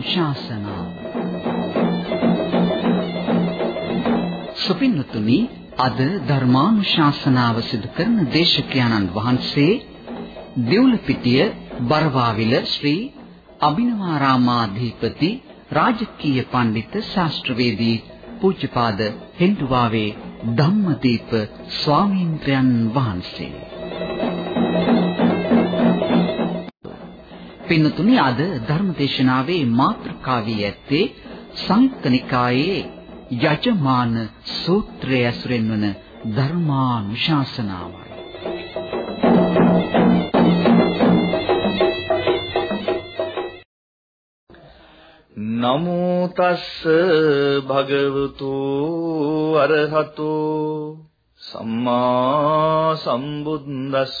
ධර්මානුශාසනාව සුපින්නතුනි අද ධර්මානුශාසනාව සිදු කරන දේශකයන්න් වහන්සේ දෙවුලපිටිය බරවාවිල ශ්‍රී අභිනවාරාමාධිපති රාජකීය පඬිත් ශාස්ත්‍රවේදී පූජ්‍යපාද හෙන්දුවාවේ ධම්මදීප ස්වාමීන්ද්‍රයන් වහන්සේ. පින්නතුනි අද ධර්මදේශනාවේ මාතෘකාවී ඇත්තේ සංයුක්ත නිකායේ යජමාන සූත්‍රය ඇසුරෙන් වන ධර්මානුශාසනාවයි. නමෝ තස්ස භගවතු අරහතෝ සම්මා සම්බුද්දස්ස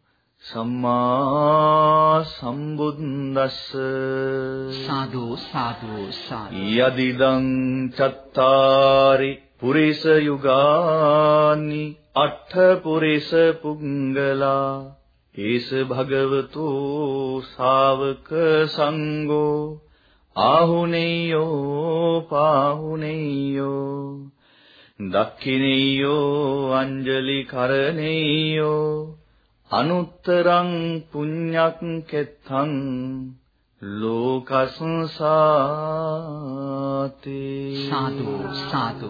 සම්මා සම්බුද්දස්ස. සාදු සාදු සාදු. යදිදං චත්තාරි පුරිස යුගානි අට්ඨ පුරිස පුංගලා. ඒස භගවතු ශාවක සංඝෝ ආහුනේයෝ පාහුනේයෝ. දක්ඛිනේයෝ අංජලි කරණේයෝ අනුත්තරං පුඤ්ඤක් කෙත්තං ලෝකසංසාතේ। සාදු සාදු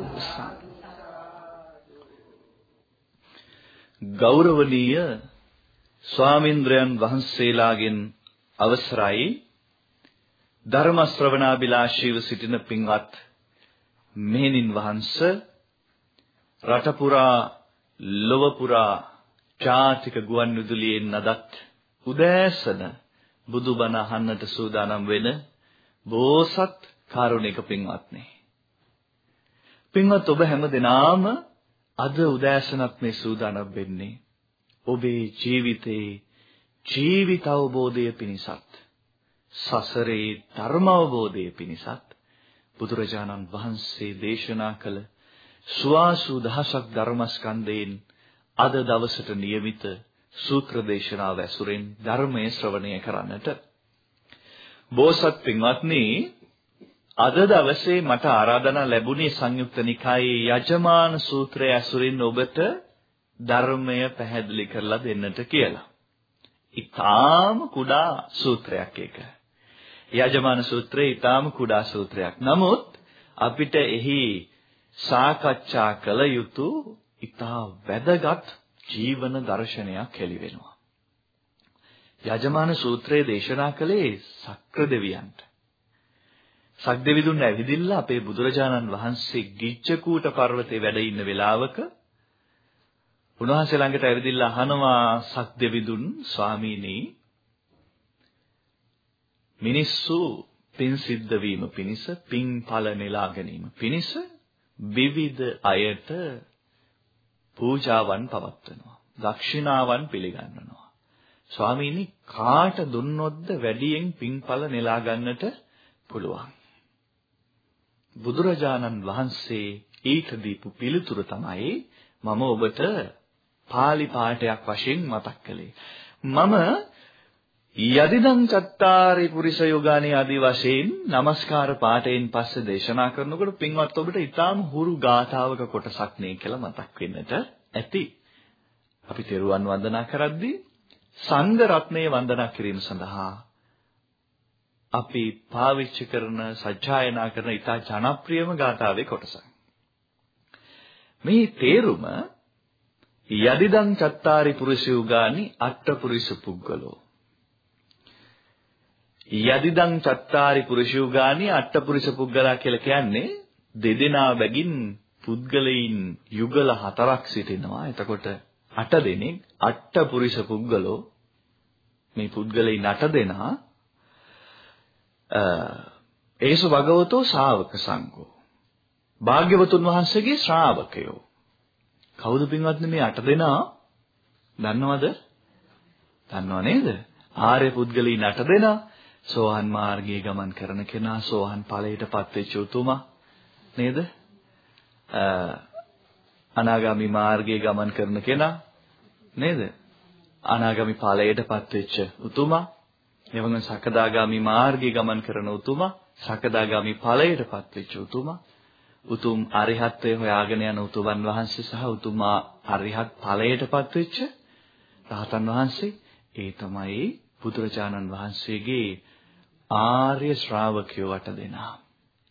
ගෞරවනීය ස්වාමින්ද්‍රයන් වහන්සේලාගෙන් අවසරයි. ධර්ම ශ්‍රවණාබිලාෂීව සිටින පින්වත් මෙහෙණින් වහන්ස රට පුරා ලොව පුරා ජාතික ගුවන් විදුලියෙන් නදත් උදෑසන බුදුබණ අහන්නට සූදානම් වෙන බෝසත් කාරුණික පින්වත්නි. පින්වත් ඔබ හැම දිනාම අද උදෑසනත් මේ සූදානම් වෙන්නේ ඔබේ ජීවිතේ ජීවිත අවබෝධය පිණිසත් සසරේ ධර්ම අවබෝධය පිණිසත් බුදුරජාණන් වහන්සේ දේශනා කළ සුවාසු දහසක් ධර්මස්කන්ධයෙන් අද දවසට નિયમિત සූත්‍ර දේශනාව ඇසුරෙන් ධර්මයේ ශ්‍රවණය කරන්නට බෝසත් පින්වත්නි අද දවසේ මට ආරාධනා ලැබුණේ සංයුක්ත නිකායේ යජමාන සූත්‍රය ඇසුරින් ඔබට ධර්මය පැහැදිලි කරලා දෙන්නට කියලා. ඊටාම කුඩා සූත්‍රයක් ඒක. යජමාන සූත්‍රය ඊටාම කුඩා සූත්‍රයක්. නමුත් අපිට එහි සාකච්ඡා කළ යුතු ඊටා වැදගත් ජීවන දර්ශනයක් හෙළි වෙනවා. යජමාන සූත්‍රයේ දේශනා කළේ සක්‍ර දෙවියන්ට. සක්දෙවිඳුන් ඇවිදින්න අපේ බුදුරජාණන් වහන්සේ ගිච්ඡකූට පර්වතේ වැඩ ඉන්න වෙලාවක උන්වහන්සේ ළඟට ඇවිදින්න අහනවා සක්දෙවිඳුන් ස්වාමීනි මිනිස්සු පින් සිද්ධ වීම පිණිස පින් ඵල නෙලා ගැනීම පිණිස විවිධ අයට පූජාවන් පවත්වනවා. දක්ෂිනාවන් පිළිගන්වනවා. ස්වාමීනි කාට දුන්නොත්ද වැඩියෙන් පින්ඵල නෙලා ගන්නට පුළුවන්? බුදුරජාණන් වහන්සේ ඊට දීපු පිළිතුර තමයි මම ඔබට pāli පාඨයක් වශයෙන් මතක් කළේ. මම යදිදං චත්තාරි පුරිස යෝගානි ආදී වශයෙන් নমස්කාර පාඨයෙන් පස්සේ දේශනා කරනකොට පින්වත් ඔබට ඊටාම හුරු ගාථාවක කොටසක් නේ කියලා මතක් වෙන්නට ඇති. අපි තෙරුවන් වන්දනා කරද්දී සංඝ රත්නයේ වන්දනා කිරීම සඳහා අපි පාවිච්චි කරන සජ්ජායනා කරන ඉතා ජනප්‍රියම ගාථාවේ කොටසක්. මේ තේරුම යදිදං චත්තාරි පුරුෂයුගානි අට්ඨපුරිස පුද්ගලෝ යදිදං චත්තාරි පුරුෂයුගානි අට්ඨපුරිස පුද්ගලා කියලා කියන්නේ දෙදෙනා බැගින් පුද්ගලයින් යුගල හතරක් සිටිනවා. එතකොට අට දෙනෙක් අට්ඨපුරිස පුද්ගලෝ මේ පුද්ගලයින් අට දෙනා ඒසු භගවතෝ ශාවක සංඝෝ. භාග්‍යවතුන් වහන්සේගේ ශ්‍රාවකයෝ. කවුද පින්වත්නි මේ අට දෙනා? දන්නවද? දන්නව නේද? ආර්ය පුද්ගලීන් අට දෙනා සෝහන් මාර්ගයේ ගමන් කරන කෙනා සෝහන් ඵලයටපත් වෙච්ච උතුමා නේද? අනාගාමි මාර්ගයේ ගමන් කරන කෙනා නේද? අනාගාමි ඵලයටපත් වෙච්ච උතුමා එවන සකදාගාමි මාර්ගයේ ගමන් කරන උතුමා සකදාගාමි ඵලයටපත් වෙච්ච උතුමා උතුම් අරිහත්ත්වයේ හොයාගෙන යන උතුමන් වහන්සේ සහ උතුමා අරිහත් ඵලයටපත් වෙච්ච රහතන් වහන්සේ ඒ තමයි බුදුරජාණන් වහන්සේගේ ආර්ය ශ්‍රාවකයෝ වට දෙනා.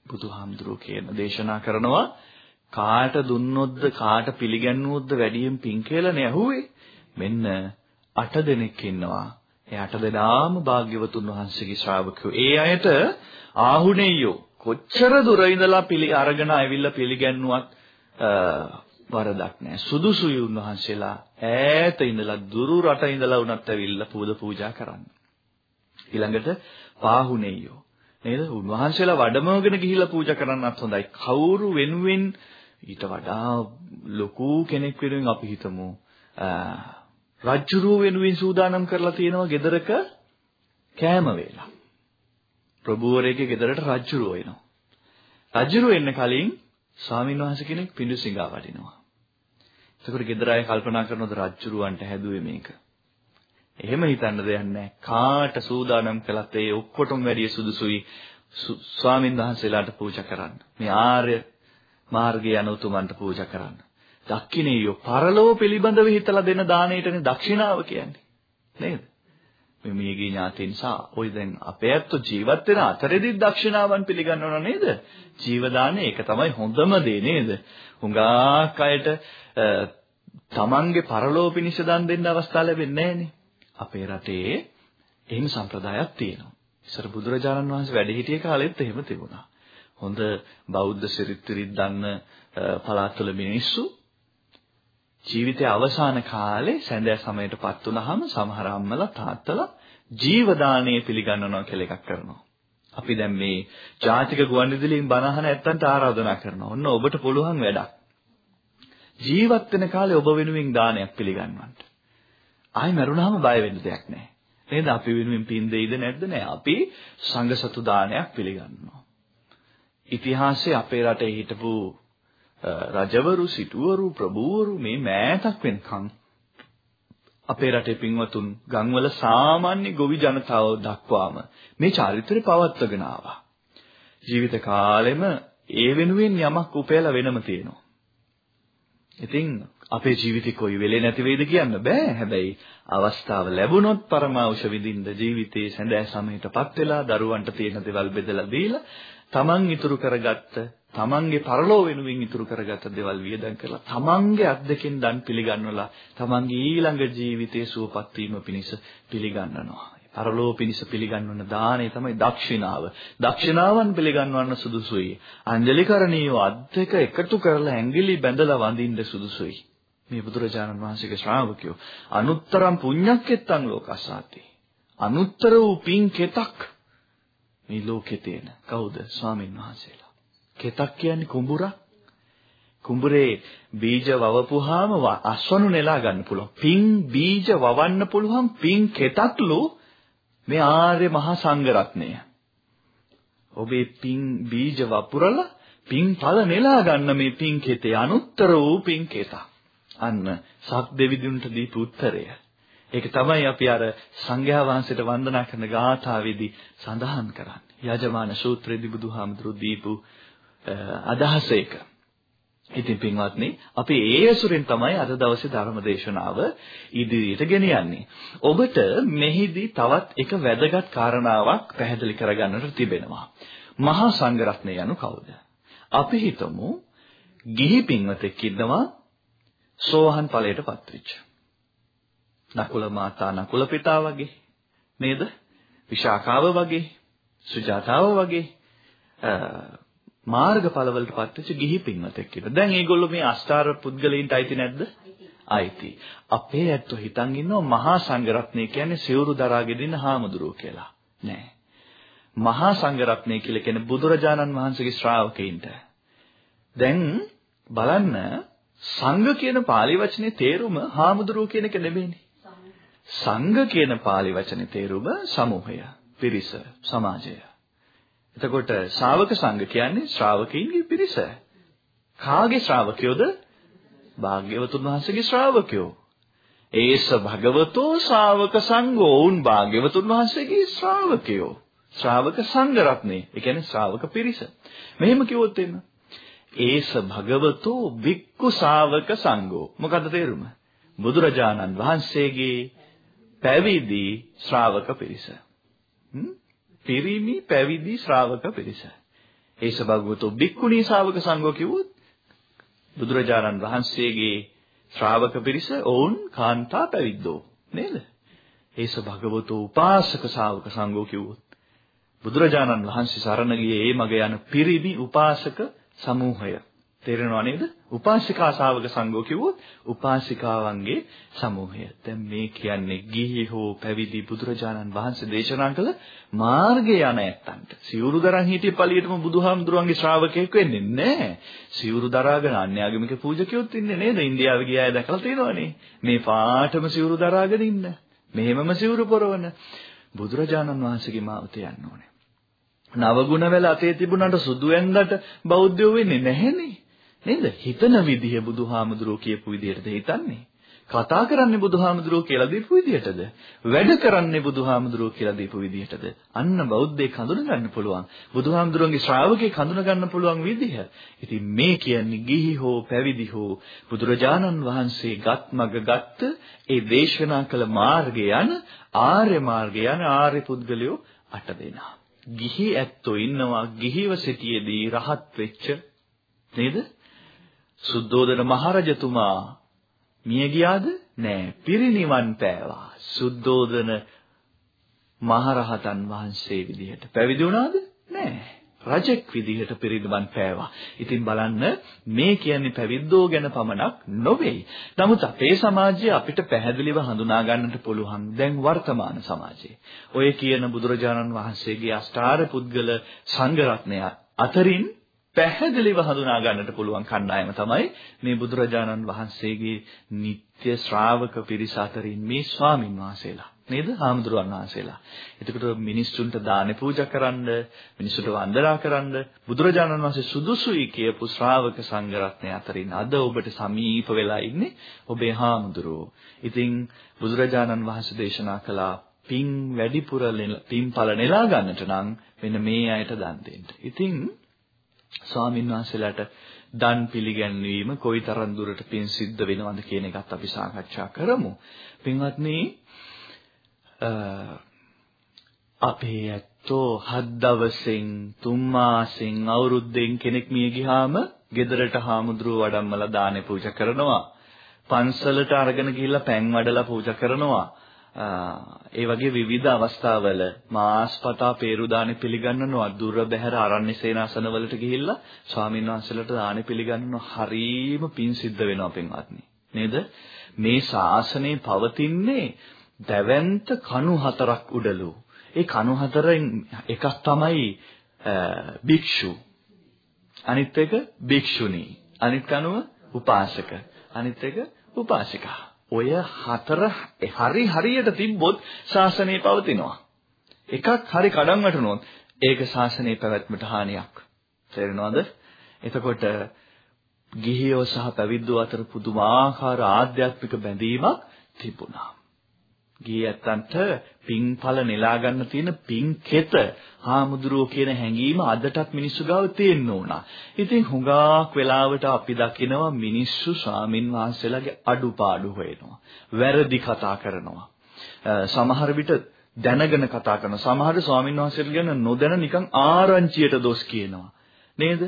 බුදුහාමුදුරුවෝ කියන දේශනා කරනවා කාට දුන්නොත්ද කාට පිළිගන්නුවොත්ද වැඩියෙන් පින් කියලා නේ අහුවේ. මෙන්න අට දෙනෙක් ඉන්නවා. ඒ අට දෙනාම භාග්‍යවතුන් වහන්සේගේ ශ්‍රාවකයෝ. ඒ අයට ආහුණෙයෝ කොච්චර දුර ඉඳලා පිළි අරගෙන ආවිල්ලා පිළිගන්නුවත් වරදක් නැහැ. සුදුසුයි උන්වහන්සේලා ඈත ඉඳලා දුරු රට ඉඳලා උනත් ඇවිල්ලා පූජා පූජා කරන්න. ඊළඟට පාහුණෙයෝ නේද? උන්වහන්සේලා වඩමවගෙන ගිහිල්ලා පූජා කරන්නත් හොඳයි. කවුරු වෙනුවෙන් ඊට වඩා ලොකු කෙනෙක් වෙනුවෙන් අපි හිතමු රජ්ජුරුව වෙනුවෙන් සූදානම් කරලා තියෙනවා ගෙදරක කෑම වේලා. ප්‍රභූවරයෙක්ගේ ගෙදරට රජ්ජුරුව එනවා. රජ්ජුරුව එන්න කලින් ස්වාමීන් වහන්සේ කෙනෙක් පිඬු සිඟා වඩිනවා. එතකොට ගෙදර අය කල්පනා කරනවද රජ්ජුරුවන්ට හැදුවේ මේක? එහෙම හිතන්න දෙයක් නැහැ. කාට සූදානම් කළත් ඒ ඔක්කොටම වැඩිය සුදුසුයි ස්වාමීන් වහන්සේලාට පූජා කරන්න. මේ ආර්ය මාර්ගය යන උතුමන්ට පූජා කරන්න. දක්ෂිනේයෝ පරලෝව පිළිබඳව හිතලා දෙන දාණයටනේ දක්ෂිනාව කියන්නේ. නේද? මේ මියගිය ඥාතීන් නිසා ওই දැන් අපේ ඇත්ත ජීවත් වෙන අතරෙදි දක්ෂිනාවන් පිළිගන්නව නේද? ජීවදානේ ඒක තමයි හොඳම දේ නේද? හුඟක් අයට තමන්ගේ පරලෝව පිණිස දන් දෙන්න අවස්ථාව ලැබෙන්නේ නැහනේ. අපේ රටේ එහෙම සම්ප්‍රදායක් තියෙනවා. ඉස්සර බුදුරජාණන් වහන්සේ වැඩ සිටිය කාලෙත් එහෙම තිබුණා. හොඳ බෞද්ධ සිරිත් විරිත් දන්න පළාත්වල මිනිස්සු ජීවිතයේ අවසාන කාලේ සැඳෑ සමයටපත් වුනහම සමහර අම්මලා තාත්තලා ජීවදානය පිළිගන්නනවා කියලා එකක් කරනවා. අපි දැන් මේ ජාතික ගුවන්විදුලියෙන් බණහන ඇත්තන්ට ආරාධනා කරනවා. ඔන්න ඔබට පුළුවන් වැඩක්. ජීවත් වෙන කාලේ ඔබ වෙනුවෙන් දානයක් පිළිගන්නවන්න. ආයි මරුණාම බය වෙන්න දෙයක් නැහැ. නේද? අපි වෙනුවෙන් පින් දෙයිද නැද්ද නැහැ. අපි සංඝසතු දානයක් පිළිගන්නවා. ඉතිහාසයේ අපේ රටේ හිටපු රජවරු, සිටුවරු, ප්‍රභූවරු මේ මෑතක් වෙනකන් අපේ රටේ පින්වතුන් ගම්වල සාමාන්‍ය ගොවි ජනතාව දක්වාම මේ චාරිත්‍රය පවත්වගෙන ආවා. ජීවිත කාලෙම ඒ වෙනුවෙන් යමක් උපයලා වෙනම තියෙනවා. ඉතින් අපේ ජීවිතේ කොයි වෙලේ නැති වෙයිද කියන්න බෑ. හැබැයි අවස්ථාව ලැබුණොත් පරමාවශ විඳින්න ජීවිතේ සැඳෑ සමයටපත් වෙලා දරුවන්ට තියෙන දේවල් බෙදලා දීලා තමන් ඉතුරු කරගත්ත තමන්ගේ පරලෝ වෙනුවෙන් ඉතුරු කරගත්ත දේවල් වියදම් කරලා තමන්ගේ අත්දකින් දන් පිළිගන්නවලා තමන්ගේ ඊළඟ ජීවිතයේ සුවපත් වීම පිණිස පිළිගන්නනවා. පරලෝ පිණිස පිළිගන්වන දාණය තමයි දක්ෂිනාව. දක්ෂිනාවන් පිළිගන්වන්න සුදුසුයි. අංජලිකරණීය අද්දක එකතු කරලා ඇඟිලි බැඳලා වඳින්න සුදුසුයි. මේ බුදුරජාණන් වහන්සේගේ ශ්‍රාවකයෝ අනුත්තරම් පුඤ්ඤක්කෙත්තං ලෝකසාති. අනුත්තර වූ පින් කෙතක් මේ ලෝකේ තියෙන කවුද? ස්වාමින් වහන්සේලා. කෙතක් කියන්නේ කුඹුරක්. කුඹුරේ බීජ වවපුවාම අස්වනු නෙලා ගන්න පුළුවන්. පින් බීජ වවන්න පුළුවන් පින් කෙතක්ලු මේ ආර්ය මහා සංඝරත්නය. ඔබේ පින් බීජ වපුරලා පින් ඵල නෙලා ගන්න මේ පින් කෙතේ අනුත්තර වූ පින් කෙතක්. අන්න සක් දෙවිදුන්ට දීපු උත්තරය. ඒක තමයි අපි අර සංඝයා වහන්සේට වන්දනා කරන ගාථාවේදී සඳහන් කරන්නේ. යජමාන සූත්‍රයේදී බුදුහාමුදුරු දීපු අදහස ඒක. ඉතින් පින්වත්නි අපි ඒ ඇසුරෙන් තමයි අද දවසේ ධර්ම දේශනාව ඉදිරියට ගෙනියන්නේ. ඔබට මෙහිදී තවත් එක වැදගත් කාරණාවක් පැහැදිලි කරගන්නට තිබෙනවා. මහා සංඝරත්නය යනු කවුද? අපි හිතමු ගිහි පින්වතෙක් ඉන්නවා සෝහන් ඵලයටපත් වෙච්ච. නකුල මාතා නකුල පිතා වගේ නේද? විශාඛාව වගේ, සුජාතාව වගේ මාර්ගඵලවලට පත්වෙච්ච ගිහි පින්වතෙක් කියලා. දැන් මේගොල්ලෝ මේ අෂ්ටාර පුද්ගලයින්ට අයිති නැද්ද? අයිති. අපේ ඇත්තෝ හිතන් ඉන්නවා මහා සංඝරත්නය කියන්නේ සිවුරු දරාගෙන ඉන්න හාමුදුරුවෝ කියලා. නෑ. මහා සංඝරත්නය කියලා කියන්නේ බුදුරජාණන් වහන්සේගේ ශ්‍රාවකයින්ට. දැන් බලන්න සංඝ කියන pāli වචනේ තේරුම හාමුදුරුවෝ කියන එක නෙමෙයිනේ. සංඝ කියන pāli වචනේ තේරුම සමූහය, පිරිස, සමාජය. එතකොට ශ්‍රාවක සංඝ කියන්නේ ශ්‍රාවකයින්ගේ පිරිස. කාගේ ශ්‍රාවකයෝද? භාග්‍යවතුන් වහන්සේගේ ශ්‍රාවකයෝ. ඒස භගවතෝ ශ්‍රාවක සංඝෝ උන් භාග්‍යවතුන් වහන්සේගේ ශ්‍රාවකයෝ. ශ්‍රාවක සංඝ රත්නේ. ඒ කියන්නේ ශ්‍රාවක පිරිස. මෙහෙම කිව්වොත් එන්න. ඒස භගවතෝ වික්කු ශ්‍රාවක සංඝෝ. මොකද්ද තේරුම? බුදුරජාණන් වහන්සේගේ පැවිදි ශ්‍රාවක පිරිස. පිරිමි පැවිදි ශ්‍රාවක පිරිස. ඒස භගවතෝ වික්කුණී ශ්‍රාවක සංඝෝ කිව්වොත් බුදුරජාණන් වහන්සේගේ ශ්‍රාවක පිරිස ඔවුන් කාන්තා පැවිද්දෝ නේද? ඒස භගවතෝ උපාසක ශ්‍රාවක සංඝෝ කිව්වොත් බුදුරජාණන් වහන්සේ සරණ ගියේ ඒ මග යන පිරිමි උපාසක සමූහය. තේරෙනව නේද? උපාසිකා ශාවක සංඝෝ කිව්වොත් උපාසිකාවන්ගේ සමූහය. දැන් මේ කියන්නේ ගිහි හෝ පැවිදි බුදුරජාණන් වහන්සේ දේශනා කළ මාර්ගය යන ඇත්තන්ට. සිවුරු දරන් හිටිය පළියටම බුදුහාමුදුරන්ගේ ශ්‍රාවකයෙක් වෙන්නේ නැහැ. සිවුරු දරාගෙන අන්‍යාගමික පූජකයොත් ඉන්නේ නේද? ඉන්දියාවේ ගිය අය දැකලා තියෙනවනේ. මේ පාටම සිවුරු දරාගෙන ඉන්න. මෙහෙමම සිවුරු පොරවන බුදුරජාණන් වහන්සේගේ මාවත යන්න ඕනේ. නවගුණ වල අතේ තිබුණාට සුදු ඇඳට බෞද්ධයෝ වෙන්නේ නැහෙනේ. නේද? හිතන විදිහ බුදුහාමුදුරුවෝ කියපු විදිහටද හිතන්නේ? කතා කරන්නේ බුදුහාමුදුරුවෝ කියලා දීපු විදිහටද? වැඩ කරන්නේ බුදුහාමුදුරුවෝ කියලා දීපු විදිහටද? අන්න බෞද්ධයෙක් හඳුන ගන්න පුළුවන්. බුදුහාමුදුරුවන්ගේ ශ්‍රාවකෙක් හඳුන ගන්න පුළුවන් විදිහ. ඉතින් මේ කියන්නේ ගිහි හෝ පැවිදි හෝ බුදුරජාණන් වහන්සේ ගත් මග ගත්ත ඒ දේශනා කළ මාර්ගය යන ආර්ය මාර්ගය යන ආර්ය පුද්ගලයෝ අට දෙනා. ගිහි ඇත්තෝ ඉන්නවා ගිහිව සිටියේදී රහත් වෙච්ච නේද? සුද්ධෝදන මහරජතුමා මිය ගියාද? නෑ. පිරිනිවන් පෑවා. සුද්ධෝදන මහරහතන් වහන්සේ විදිහට පැවිදි වුණාද? නෑ. රජෙක් විදිහට පිරිනිවන් පෑවා. ඉතින් බලන්න මේ කියන්නේ පැවිද්දෝ ගැන පමණක් නොවේ. නමුත් අපේ සමාජයේ අපිට පැහැදිලිව හඳුනා ගන්නට පුළුවන් දැන් වර්තමාන සමාජයේ. ඔය කියන බුදුරජාණන් වහන්සේගේ අෂ්ටාර පුද්ගල සංඝ රත්නය අතරින් පැහැදිලිව හඳුනා ගන්නට පුළුවන් කණ්ඩායම තමයි මේ බුදුරජාණන් වහන්සේගේ නিত্য ශ්‍රාවක පිරිස අතරින් මේ ස්වාමින් වහන්සේලා නේද? හාමුදුරුවන් වහන්සේලා. එතකොට මිනිස්සුන්ට දාන පූජා කරන්න, මිනිස්සුන්ට වන්දනා කරන්න බුදුරජාණන් වහන්සේ සුදුසුයි කියපු ශ්‍රාවක සංඝ රත්නය අතරින් අද ඔබට සමීප වෙලා ඉන්නේ ඔබේ හාමුදුරුවෝ. ඉතින් බුදුරජාණන් වහන්සේ දේශනා කළා පින් වැඩිපුර පින්ඵල නෙලා ගන්නට නම් මෙන්න මේ අයට දන් දෙන්න. ඉතින් ස්වාමින් වහන්සේලාට දන් පිළිගැන්වීම කොයිතරම් දුරට පින් සිද්ධ වෙනවද කියන එකත් අපි සාකච්ඡා කරමු. පින්වත්නි අපේ ඇත්තෝ හත් දවසෙන් තුන් මාසෙන් අවුරුද්දෙන් කෙනෙක් මිය ගියාම ගෙදරට හාමුදුරුව වඩම්මලා දානේ පූජා කරනවා. පන්සලට අරගෙන ගිහිල්ලා පැන් වඩලා පූජා කරනවා. ඒ වගේ විවිධ අවස්ථාවල මාස්පතා peeru දානි පිළිගන්නනවා දුර බැහැර ආරණ්‍ය සේනාසන වලට ගිහිල්ලා ස්වාමීන් වහන්සේලාට දානි පිළිගන්නනවා හරීම පින් සිද්ධ වෙනවා පින්වත්නි නේද මේ ශාසනය පවතින්නේ දැවැන්ත කණු හතරක් උඩලු ඒ කණු හතරෙන් එකක් තමයි භික්ෂු අනිත් එක භික්ෂුණී අනිත් කණුව උපාසක අනිත් එක උපාසිකා ඔය හතර හරි හරියට තිබ්බොත් ශාසනය පවතිනවා. එකක් හරි කඩන් වැටුනොත් ඒක ශාසනයේ පැවැත්මට හානියක්. තේරෙනවද? එතකොට ගිහියෝ සහ පැවිද්දෝ අතර පුදුමාකාර ආධ්‍යාත්මික බැඳීමක් තිබුණා. ගිහි ඇත්තන්ට පින්ඵල නෙලා ගන්න තියෙන පින්කෙත හාමුදුරුවෝ කියන හැඟීම අදටත් මිනිස්සු ගාව තියෙන්න ඕන. ඉතින් හුඟක් වෙලාවට අපි දකිනවා මිනිස්සු ස්වාමින් වහන්සේලාගේ අඩුපාඩු හොයනවා. වැරදි කතා කරනවා. සමහර විට දැනගෙන කතා කරන සමහර ස්වාමින් වහන්සේලා ගැන නොදැන නිකන් ආරංචියට දොස් කියනවා. නේද?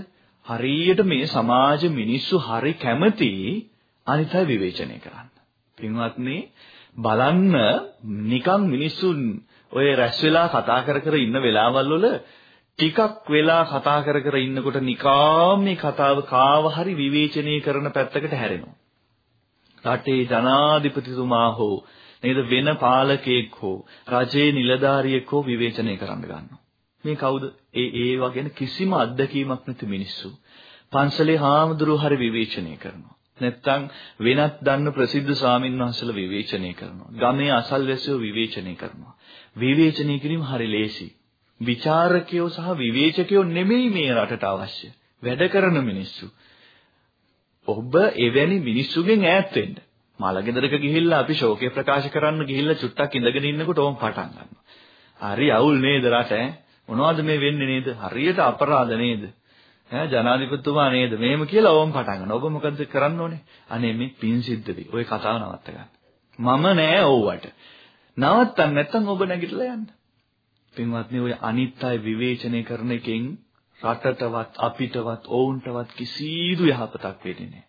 හරියට මේ සමාජ මිනිස්සු හරි කැමති අනිත් අය විවේචනය කරන්න. පින්වත්නි බලන්න නිකන් මිනිස්සුන් ඔය රැස් වෙලා කතා කර කර ඉන්න වෙලාවල් වල ටිකක් වෙලා කතා කර කර ඉන්නකොට නිකාම් මේ කතාව කාව හරි විවේචනය කරන පැත්තකට හැරෙනවා. රටේ ජනාධිපතිතුමා හෝ නේද වෙන පාලකයෙක් හෝ රජයේ නිලධාරියෙක් හෝ විවේචනය කරන්න ගන්නවා. මේ කවුද? ඒ ඒවා ගැන කිසිම අත්දැකීමක් නැති මිනිස්සු. පන්සලේ හාමුදුරුවෝ හරි විවේචනය කරනවා. නැත්තම් වෙනත් දන්න ප්‍රසිද්ධ ස්වාමින් වහන්සේලා විවේචනය කරනවා. ගමේ අසල්වැසියෝ විවේචනය කරනවා. විවේචනය කිරීම හරි ලේසි. ਵਿਚාරකයෝ සහ විවේචකයෝ නෙමෙයි මේ රටට අවශ්‍ය. වැඩ කරන මිනිස්සු. ඔබ එවැනි මිනිස්සුගෙන් ඈත් වෙන්න. මලගෙදරක ගිහිල්ලා අපි ශෝකය ප්‍රකාශ කරන්න ගිහිල්ලා චුට්ටක් ඉඳගෙන ඉන්නකොට ඕම් පටන් ගන්නවා. හරි අවුල් නේද රට ඈ? මොනවද මේ වෙන්නේ නේද? හරියට අපරාධ නේද? ඈ ජනාධිපතිතුමා නේද? මෙහෙම කියලා ඕම් පටන් ගන්නවා. ඔබ මොකද කරන්න ඕනේ? අනේ මේ පින් සිද්ධ වෙයි. ওই කතාව නවත්ත ගන්න. මම නෑ ඕවට. නවත්තන්න නැත්නම් ඔබ නැගිටලා යන්න. පින්වත්නි ඔය අනිත් අය විවේචනය කරන එකෙන් රටටවත් අපිටවත් ඔවුන්ටවත් කිසිදු යහපතක් වෙන්නේ නැහැ.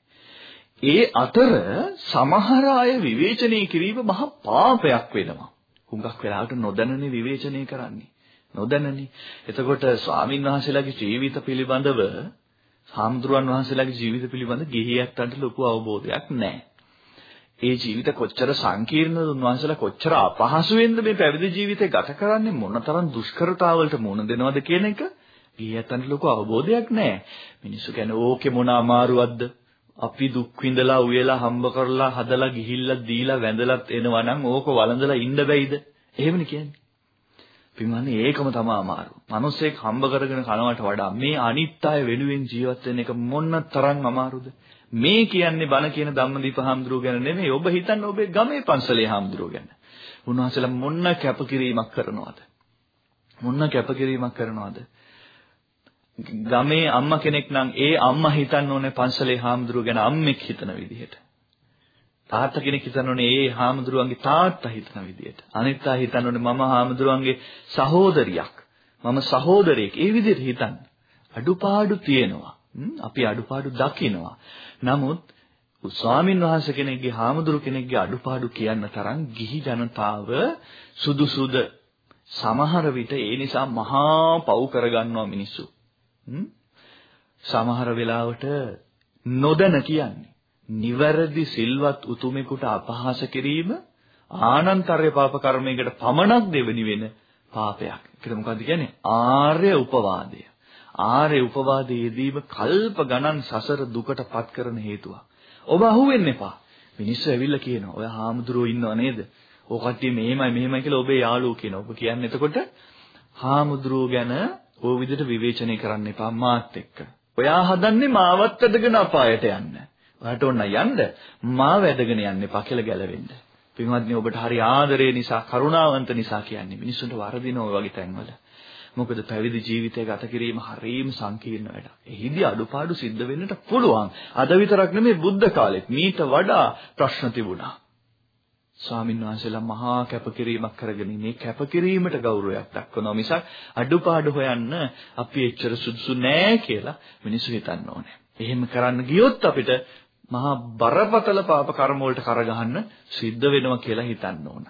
ඒ අතර සමහර අය විවේචනය කිරීම මහ පාපයක් වෙනවා. හුඟක් වෙලාවට නොදැනනේ විවේචනය කරන්නේ. නොදැනනේ. එතකොට ස්වාමින් වහන්සේලාගේ ජීවිත පිළිබඳව සාම්ද්රුවන් වහන්සේලාගේ ජීවිත පිළිබඳ ගිහියන්ට ලොකු අවබෝධයක් නැහැ. ඒ ජීවිත කොච්චර සංකීර්ණද උන්වහන්සේලා කොච්චර අපහසුවෙන්ද මේ පැවිදි ජීවිතය ගත කරන්නේ මොනතරම් දුෂ්කරතාවලට මුහුණ දෙනවද කියන එක ගිහියන්ට ලොකු අවබෝධයක් නැහැ. මිනිස්සු කියන්නේ ඕකේ මොන අමාරුවක්ද? අපි දුක් විඳලා උයලා හම්බ කරලා හදලා ගිහිල්ලා දීලා වැඳලත් එනවා නම් ඕක වළඳලා ඉන්න බැයිද? එහෙමනේ කියන්නේ. පින්වන්නේ ඒකම තමයි අමාරු. මිනිස්සෙක් හම්බ කරගෙන කනවට වඩා මේ අනිත් අය වෙනුවෙන් ජීවත් වෙන එක මොන තරම් අමාරුද? මේ කියන්නේ බණ කියන ධම්මදීප හාමුදුරුව ගැන නෙමෙයි. ඔබ හිතන්නේ ඔබේ ගමේ පන්සලේ හාමුදුරුව ගැන. උන්වහන්සේලා මොන කැපකිරීමක් කරනවද? මොන කැපකිරීමක් කරනවද? ගමේ අම්මා කෙනෙක් නම් ඒ අම්මා හිතන්න ඕනේ පන්සලේ හාමුදුරුව ගැන අම්මෙක් හිතන විදිහට. තාත්තා කෙනෙක් හිතන්න ඕනේ ඒ හාමුදුරුවන්ගේ තාත්තා හිතන විදිහට. අනිත් අය හිතන්න ඕනේ මම හාමුදුරුවන්ගේ සහෝදරියක්. මම සහෝදරයෙක්. ඒ විදිහට හිතන්න. අඩුපාඩු තියෙනවා. අපි අඩුපාඩු දකිනවා. නමුත් ස්වාමින් වහන්සේ කෙනෙක්ගේ හාමුදුරු කෙනෙක්ගේ අඩුපාඩු කියන්න තරම් ගිහි ජනතාව සුදුසුද සමහර විට ඒ නිසා මහා පව් කරගන්නවා මිනිස්සු. සමහර වෙලාවට නොදැන කියන්නේ නිවැරදි සිල්වත් උතුමෙකුට අපහාස කිරීම ආනන්තරය පාප කර්මයකට පමණක් දෙවෙනි වෙන පාපයක්. ඒකට මොකද්ද කියන්නේ? ආර්ය උපවාදය. ආර්ය උපවාදයේදීම කල්ප ගණන් සසර දුකට පත් කරන හේතුවක්. ඔබ අහුවෙන්න එපා. මිනිස්සු ඇවිල්ලා කියනවා ඔය හාමුදුරුවෝ ඉන්නව නේද? ඔය කට්ටිය මෙහෙමයි මෙහෙමයි කියලා ඔබේ යාළුවෝ කියනවා. ඔබ කියන්නේ එතකොට හාමුදුරුවෝ ගැන ওই විදිහට විවේචනය කරන්න එපා මාත් එක්ක. ඔයා හදන්නේ මාවත් ඇදගෙන අපායට යන්න. ඔයාට ඕන යන්න මාව ඇදගෙන යන්න එපා කියලා ගැලවෙන්න. පින්වත්නි ඔබට හරි ආදරය නිසා කරුණාවන්ත නිසා කියන්නේ මිනිස්සුන්ට වරදින ඔය වගේ තැන්වල. මොකද පැවිදි ජීවිතය ගත කිරීම හරීම සංකීර්ණ වැඩක්. එහිදී අඩුපාඩු සිද්ධ වෙන්නට පුළුවන්. අද විතරක් නෙමෙයි බුද්ධ කාලෙත් මීට වඩා ප්‍රශ්න තිබුණා. ස්වාමීන් වහන්සේලා මහා කැපකිරීමක් කරගෙන මේ කැපකිරීමට ගෞරවයක් දක්වනවා මිසක් අඩුපාඩු හොයන්න අපි එච්චර සුදුසු නෑ කියලා මිනිස්සු හිතන්න ඕනේ. එහෙම කරන්න ගියොත් අපිට මහා බරපතල පාප කර්ම වලට කරගහන්න සිද්ධ වෙනවා කියලා හිතන්න ඕන.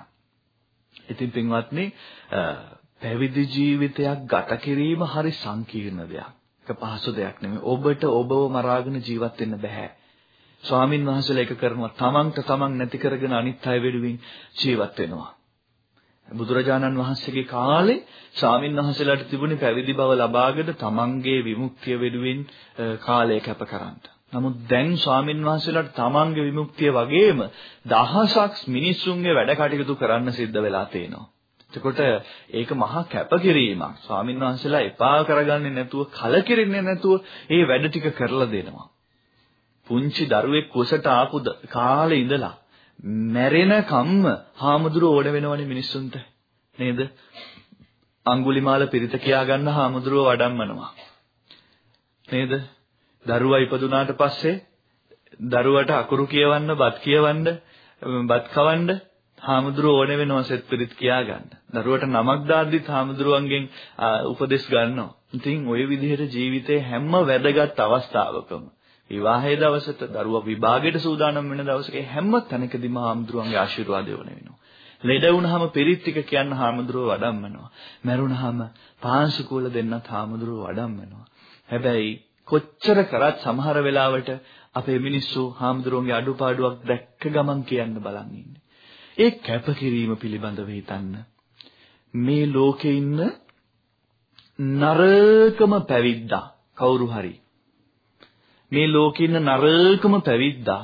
ඉතින් පින්වත්නි පැවිදි ජීවිතයක් ගත කිරීම හරි සංකීර්ණ දෙයක්. ඒක පහසු දෙයක් නෙමෙයි. ඔබට ඔබව මරාගෙන ජීවත් වෙන්න බෑ. ස්වාමින් වහන්සේලා ඒක කරනවා. තමන්ට තමන් නැති කරගෙන අනිත් අය වෙනුවෙන් ජීවත් වෙනවා. බුදුරජාණන් වහන්සේගේ කාලේ ස්වාමින් වහන්සේලාට තිබුණේ පැවිදි බව ලබාගෙන තමන්ගේ විමුක්තිය වෙනුවෙන් කාලය කැප කරන්න. නමුත් දැන් ස්වාමින් වහන්සේලාට තමන්ගේ විමුක්තිය වගේම දහසක් මිනිස්සුන්ගේ වැඩ කටයුතු කරන්න සිද්ධ වෙලා තියෙනවා. එතකොට ඒක මහා කැපකිරීමක්. ස්වාමින් වහන්සේලා එපා කරගන්නේ නැතුව, කලකිරෙන්නේ නැතුව මේ වැඩ ටික කරලා දෙනවා. පුංචි දරුවෙක් කුසට ආපු කාලේ ඉඳලා මැරෙන කම්ම හාමුදුරුවෝ ඕඩ වෙනවනේ මිනිස්සුන්ට නේද? අඟුලිමාල පිරිත කියා ගන්න හාමුදුරුවෝ වඩම්මනවා. නේද? දරුවා ඉපදුනාට පස්සේ දරුවට අකුරු කියවන්න, බත් කියවන්න, බත් කවන්න හාමුදුරුවෝ ඕනේ වෙනවා සෙත් පිරිත් කියා ගන්න. දරුවට නමක් දාද්දිත් හාමුදුරුවන්ගෙන් උපදෙස් ගන්නවා. ඉතින් ওই විදිහට ජීවිතේ හැම වැදගත් අවස්ථාවකම විවාහයේ දවසට දරුවා විභාගයට සූදානම් වෙන දවසක හැම තැනකදීම හාමුදුරුවන්ගේ ආශිර්වාදය වන වෙනවා. ලෙඩ වුණාම පිරිත් ටික කියන්න හාමුදුරුවෝ වඩම්මනවා. මැරුණාම පාංශුකූල දෙන්නත් හාමුදුරුවෝ වඩම්මනවා. හැබැයි කොච්චර කරත් සමහර වෙලාවට අපේ මිනිස්සු හාමුදුරුවන්ගේ අඩුපාඩුවක් දැක්ක ගමන් කියන්න බලන් ඉන්නේ. ඒ කැපකිරීම පිළිබඳව හිතන්න. මේ ලෝකේ ඉන්න නරකම පැවිද්දා කවුරු හරි මේ ලෝකේ ඉන්න නරකම පැවිද්දා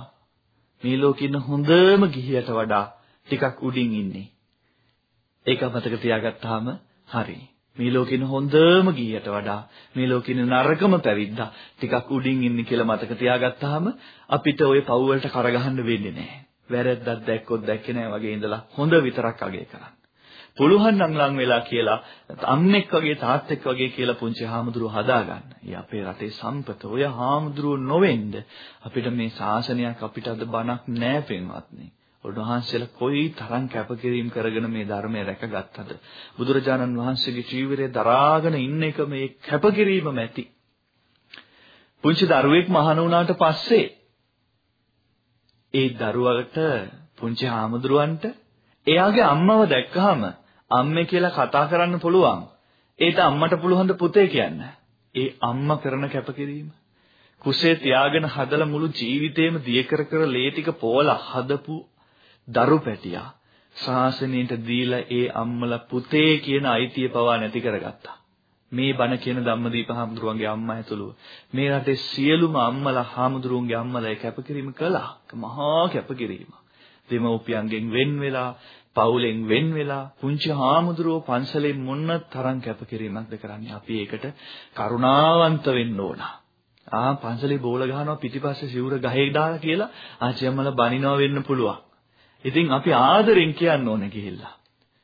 මේ ලෝකේ ඉන්න හොඳම ගිහියට වඩා ටිකක් උඩින් ඉන්නේ. ඒක මතක තියාගත්තාම හරි. මේ ලෝකේ ඉන්න හොඳම ගිහියට වඩා මේ ලෝකේ ඉන්න නරකම පැවිද්දා ටිකක් උඩින් ඉන්නේ කියලා මතක තියාගත්තාම අපිට ওই පව් වලට කරගහන්න වෙන්නේ නැහැ. වැරද්දක් දැක්කොත් දැක්කේ නැහැ වගේ ඉඳලා හොඳ විතරක් අගය කරන්න. පුළුවන් නම් ලං වෙලා කියලා අම්මෙක් වගේ තාත්තෙක් වගේ කියලා පුංචි හාමුදුරුවෝ හදාගන්න. ඊ අපේ රටේ සම්පත ඔය හාමුදුරුවෝ නොවෙන්න අපිට මේ ශාසනයක් අපිට අද බණක් නැහැ පින්වත්නි. උන්වහන්සේලා කොයි තරම් කැපකිරීම කරගෙන මේ ධර්මය රැකගත්තද බුදුරජාණන් වහන්සේගේ ජීවිතය දරාගෙන ඉන්න එක මේ කැපකිරීමම ඇති පුංචි දරුවෙක් මහණ වුණාට පස්සේ ඒ දරුවට පුංචි හාමුදුරුවන්ට එයාගේ අම්මව දැක්කහම අම්මේ කියලා කතා කරන්න පුළුවන්. ඒට අම්මට පුළුවන් ද පුතේ කියන්න. ඒ අම්මා කරන කැපකිරීම. කුසේ තියාගෙන හදලා මුළු ජීවිතේම දිය කර කර ලේ ටික පෝලා හදපු දරු පැටියා ශාසනයට දීලා ඒ අම්මලා පුතේ කියන අයිතිය පවා නැති කරගත්තා. මේ බණ කියන ධම්මදීප හාමුදුරුවන්ගේ අම්මා ඇතුළුව මේ රටේ සියලුම අම්මලා හාමුදුරුවන්ගේ අම්මලා කැපකිරීම කළා. මහා කැපකිරීම. දෙමව්පියන්ගෙන් වෙන් වෙලා පවුලෙන් වෙන් වෙලා පුංචි හාමුදුරුවෝ පන්සලෙන් මොන්න තරම් කැපකිරීමක්ද කරන්නේ අපි ඒකට කරුණාවන්ත වෙන්න ඕන. ආ පන්සලේ බෝල ගහනවා පිටිපස්සේ සිවුර ගහේ දාලා කියලා ආච්චියම්මලා බනිනවා වෙන්න පුළුවන්. ඉතින් අපි ආදරෙන් කියන්න ඕනේ ගිහිල්ලා.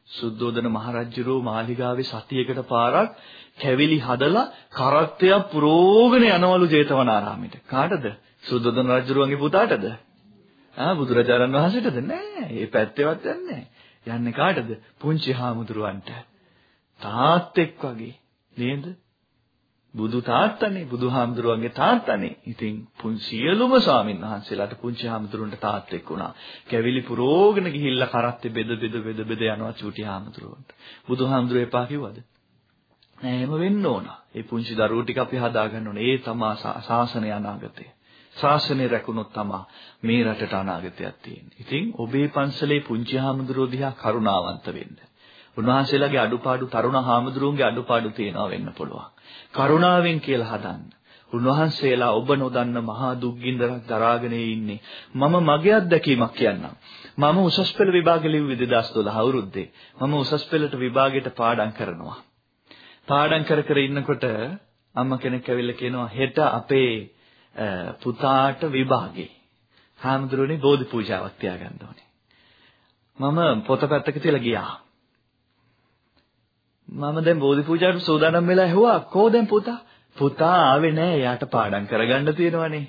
සුද්ධෝදන මහරජුරෝ මාලිගාවේ සතියකට පාරක් කැවිලි හදලා කරත්තයක් පුරෝගෙන යනවලු ජේතවනාරාමෙට. කාටද? සුද්ධෝදන රජුරුවන්ගේ පුතාටද? ආ බුදුරජාණන් වහන්සේටද නෑ. මේ පැත්තේවත් යන්නේ යන්නේ කාටද? පුංචි හාමුදුරුවන්ට. තාත්තෙක් වගේ නේද? බුදු තාත්තනේ බුදුහාමුදුරුවන්ගේ තාත්තනේ. ඉතින් සියලුම ස්වාමීන් වහන්සේලාට පුංචි හාමුදුරුවන්ට තාත්තෙක් වුණා. කැවිලි පුරෝගෙන ගිහිල්ලා කරත්තේ බෙද බෙද බෙද බෙද යනවා චූටි හාමුදුරුවන්ට. බුදුහාමුදුරුවෝ එපා කිව්වද? නෑ එහෙම වෙන්න ඕන. ඒ පුංචි දරුවෝ ටික අපි හදාගන්න ඕනේ. ඒ තමා ශාසනය අනාගතය. ශාසනය රැකුණොත් තමයි මේ රටට අනාගතයක් තියෙන්නේ. ඉතින් ඔබේ පන්සලේ පුංචි හාමුදුරුවෝ දිහා කරුණාවන්ත වෙන්න. උන්වහන්සේලාගේ අඩුපාඩු තරුණ හාමුදුරුවන්ගේ අඩුපාඩු තියෙනවා වෙන්න පුළුවන්. කරුණාවෙන් කියලා හදන්න. උන්වහන්සේලා ඔබ නොදන්න මහා දුක්ගින්දරක් දරාගෙන ඉන්නේ. මම මගේ අත්දැකීමක් කියන්නම්. මම උසස් පෙළ විභාග ලිව්වේ 2012 අවුරුද්දේ. මම උසස් පෙළට විභාගයට පාඩම් කරනවා. පාඩම් කර කර ඉන්නකොට අම්මා කෙනෙක් ඇවිල්ලා කියනවා හෙට අපේ පුතාට විභාගේ. හාමුදුරනේ බෝධි පූජාවක් තියාගන්න ඕනේ. මම පොත පැත්තක තියලා ගියා. මම දැන් බෝධි පූජාවට සූදානම් වෙලා ඇහුවා කෝ දැන් පුතා? පුතා ආවේ නෑ එයාට පාඩම් කරගන්න තියෙනවනේ.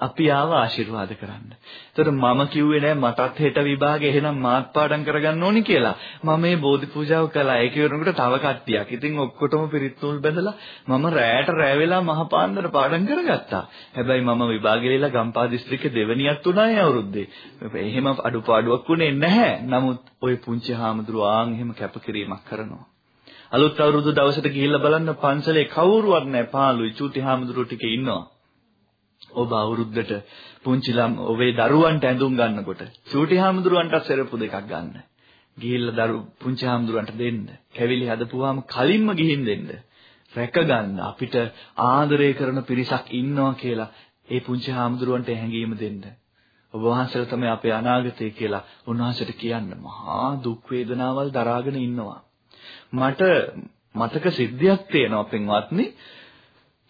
අපි ආව ආශිර්වාද කරන්න. ඒතර මම කිව්වේ නෑ මටත් හෙට විභාගේ එහෙනම් මාත් පාඩම් කරගන්න ඕනි කියලා. මම මේ බෝධි පූජාව කළා. ඒක වෙනකොට තව කට්ටියක්. ඉතින් ඔක්කොටම පිරිත් නූල් බැඳලා මම රැයට රැ වෙලා මහපාන්දර පාඩම් කරගත්තා. හැබැයි මම විභාගෙලිලා ගම්පා දිස්ත්‍රික්කේ දෙවනියක් තුනයි අවුරුද්දේ. එහෙම අඩුපාඩුවක් උනේ නැහැ. නමුත් ওই පුංචි හාමුදුරුවෝ ආන් එහෙම කැපකිරීමක් කරනවා. අලුත් අවුරුදු දවසට ගිහිල්ලා බලන්න පන්සලේ කවුරුවත් නැහැ. පාළුයි චූටි හාමුදුරුවෝ ටික ඉන්නවා. ඔබ අවුරුද්දට පුංචි ළම ඔබේ දරුවන්ට ඇඳුම් ගන්නකොට චූටි හාමුදුරුවන්ට සෙරපු දෙකක් ගන්න. ගිහිල්ලා දරු පුංචි හාමුදුරුවන්ට දෙන්න. කැවිලි හදපුවාම කලින්ම ගිහින් දෙන්න. රැක ගන්න අපිට ආදරය කරන පිරිසක් ඉන්නවා කියලා ඒ පුංචි හාමුදුරුවන්ට හැඟීම දෙන්න. ඔබ වහන්සේලා තමයි අපේ අනාගතය කියලා උන්වහන්සේට කියන්න. මහා දුක් වේදනාවල් දරාගෙන ඉන්නවා. මට මතක සිද්ධියක් තියෙනවා පින්වත්නි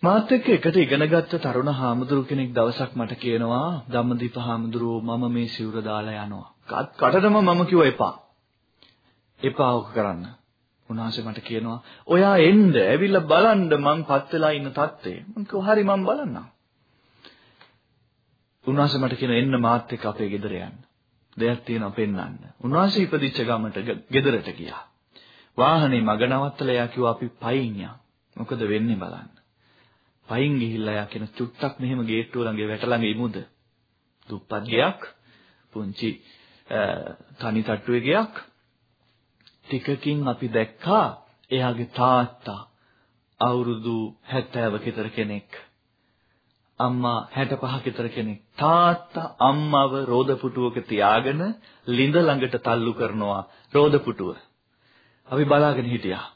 මාත් එක්ක එකට ඉගෙනගත්ත තරුණ හාමුදුරු කෙනෙක් දවසක් මට කියනවා ධම්මදීප හාමුදුරුවෝ මම මේ සිවුර දාලා යනවා. කටටම මම කිව්වා එපා. එපා ඔක කරන්න. උන්වහන්සේ මට කියනවා ඔයා එන්න ඇවිල්ලා බලන්න මං පත් වෙලා ඉන්න තත්ත්වය. මං කිව්වා හරි මං බලන්නම්. උන්වහන්සේ මට කියන එන්න මාත් එක්ක අපේ ගෙදර යන්න. දෙයක් තියෙනවා පෙන්වන්න. උන්වහන්සේ ඉපදිච්ච ගමට ගෙදරට ගියා. වාහනේ මග නවත්තලා එයා කිව්වා අපි පයින් යමු. මොකද වෙන්නේ බලන්න. පයින් ගිහිල්ලා යා කියන චුට්ටක් මෙහෙම ගේට්ටුව ළඟ වැට ළඟ ඉමුද? දුප්පත් ගයක් පුංචි තනි තට්ටුවේ ගයක්. ටිකකින් අපි දැක්කා එයාගේ තාත්තා අවුරුදු 70 කට කෙනෙක්. අම්මා 65 කට කෙනෙක්. තාත්තා අම්මව රෝද පුටුවක තියාගෙන ළිඳ ළඟට තල්ලු කරනවා රෝද පුටුව. අපි බලාගෙන හිටියා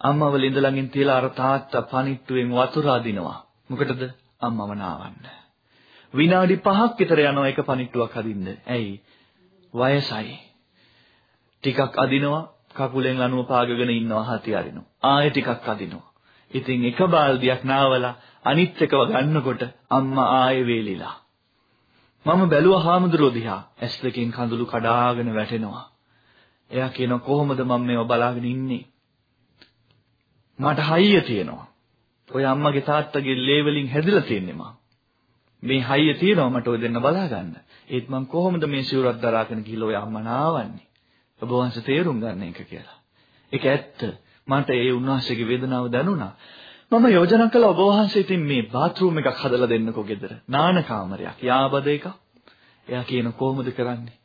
අම්මව ළිඳ ළඟින් තියලා අර තාත්තා පනිට්ටුවෙන් වතුර අදිනවා. මොකටද? අම්මව නාවන්න. විනාඩි 5ක් විතර යනවා එක පණිට්ටුවක් අදින්න. ඇයි? වයසයි. ටිකක් අදිනවා කකුලෙන් ලනුව පාගගෙන ඉන්නවා හති අරිනවා. ආයෙ ටිකක් අදිනවා. ඉතින් එක බාල්දියක් නාවලා අනිත් එකව ගන්නකොට අම්මා ආයෙ වේලිලා. මම බැලුවා හාමුදුරුවෝ දිහා. ඇස් දෙකෙන් කඳුළු කඩාගෙන වැටෙනවා. එයා කියනවා කොහොමද මම මේව බලාගෙන ඉන්නේ? මට හයිය තියෙනවා. ඔය අම්මගේ තාත්තගේ ලේ වලින් හැදිලා තියන්නේ මම. මේ හයිය තියෙනවා මට ඔය දෙන්න බලා ගන්න. ඒත් මම කොහොමද මේ සිවුරක් දරාගෙන ගිහලා ඔය අම්මා නාවන්නේ? ඔබ වහන්සේ තේරුම් ගන්න එක කියලා. ඒක ඇත්ත. මට ඒ උන්වහන්සේගේ වේදනාව දැනුණා. මම යෝජනා කළා ඔබ වහන්සේ ඉතින් මේ බාත් รู ම් එකක් හදලා දෙන්නකෝ ගෙදර. නාන කාමරයක්. යාබද එකක්. එයා කියන කොහොමද කරන්නේ?